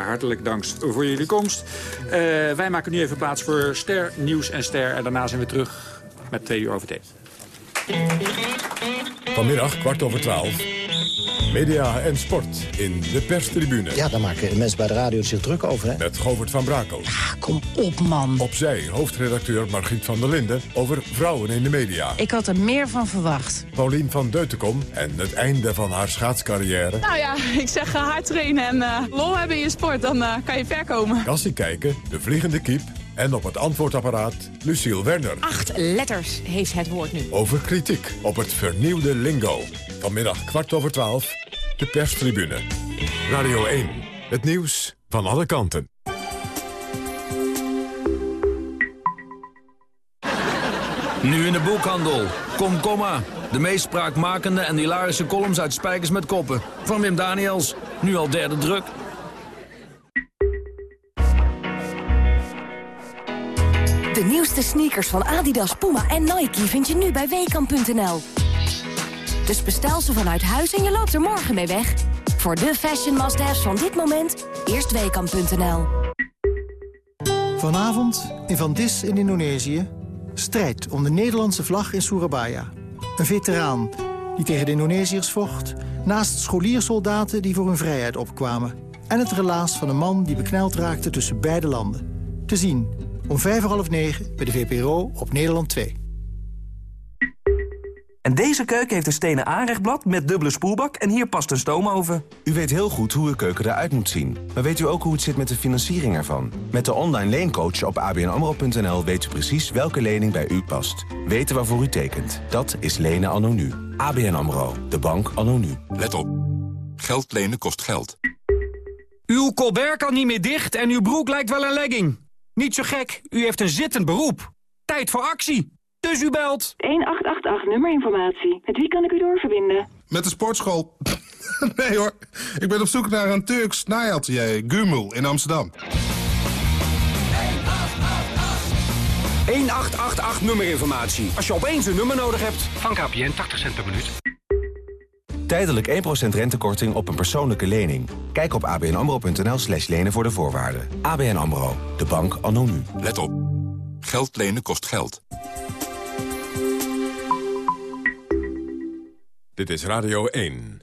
hartelijk dank voor jullie komst. wij maken nu even plaats voor Ster, Nieuws en Ster. En daarna zijn we terug met twee uur over thee. Vanmiddag kwart over twaalf. Media en sport in de perstribune. Ja, daar maken de mensen bij de radio zich druk over, hè? Met Govert van Brakel. Ja, kom op, man. Opzij, hoofdredacteur Margriet van der Linden over vrouwen in de media. Ik had er meer van verwacht. Paulien van Deutenkom en het einde van haar schaatscarrière. Nou ja, ik zeg uh, hard trainen en uh, lol hebben in je sport, dan uh, kan je ver komen. Kassie kijken, de vliegende kiep en op het antwoordapparaat Luciel Werner. Acht letters heeft het woord nu. Over kritiek op het vernieuwde lingo. Vanmiddag kwart over twaalf, de perstribune. Radio 1, het nieuws van alle kanten. Nu in de boekhandel. Komkomma. De meest spraakmakende en hilarische columns uit Spijkers met Koppen. Van Wim Daniels. Nu al derde druk. De nieuwste sneakers van Adidas, Puma en Nike vind je nu bij Weekamp.nl. Dus bestel ze vanuit huis en je loopt er morgen mee weg. Voor de fashion must-haves van dit moment, eerst Weekamp.nl. Vanavond in Van Dis in Indonesië... strijd om de Nederlandse vlag in Surabaya. Een veteraan die tegen de Indonesiërs vocht... naast scholiersoldaten die voor hun vrijheid opkwamen... en het relaas van een man die bekneld raakte tussen beide landen. Te zien om vijf half negen bij de VPRO op Nederland 2. En deze keuken heeft een stenen aanrechtblad met dubbele spoelbak... en hier past een stoomoven. U weet heel goed hoe uw keuken eruit moet zien. Maar weet u ook hoe het zit met de financiering ervan? Met de online leencoach op abnamro.nl weet u precies welke lening bij u past. Weten waarvoor u tekent. Dat is lenen anno nu. ABN AMRO. De bank anno nu. Let op. Geld lenen kost geld. Uw colbert kan niet meer dicht en uw broek lijkt wel een legging. Niet zo gek, u heeft een zittend beroep. Tijd voor actie. Dus u belt. 1888 188 nummerinformatie. Met wie kan ik u doorverbinden? Met de sportschool. nee hoor, ik ben op zoek naar een Turks naaiatelier, Gumul, in Amsterdam. 1888 nummerinformatie. Als je opeens een nummer nodig hebt. Van KPN 80 cent per minuut. Tijdelijk 1% rentekorting op een persoonlijke lening. Kijk op abnamro.nl slash lenen voor de voorwaarden. ABN AMRO, de bank anno nu. Let op. Geld lenen kost geld. Dit is Radio 1.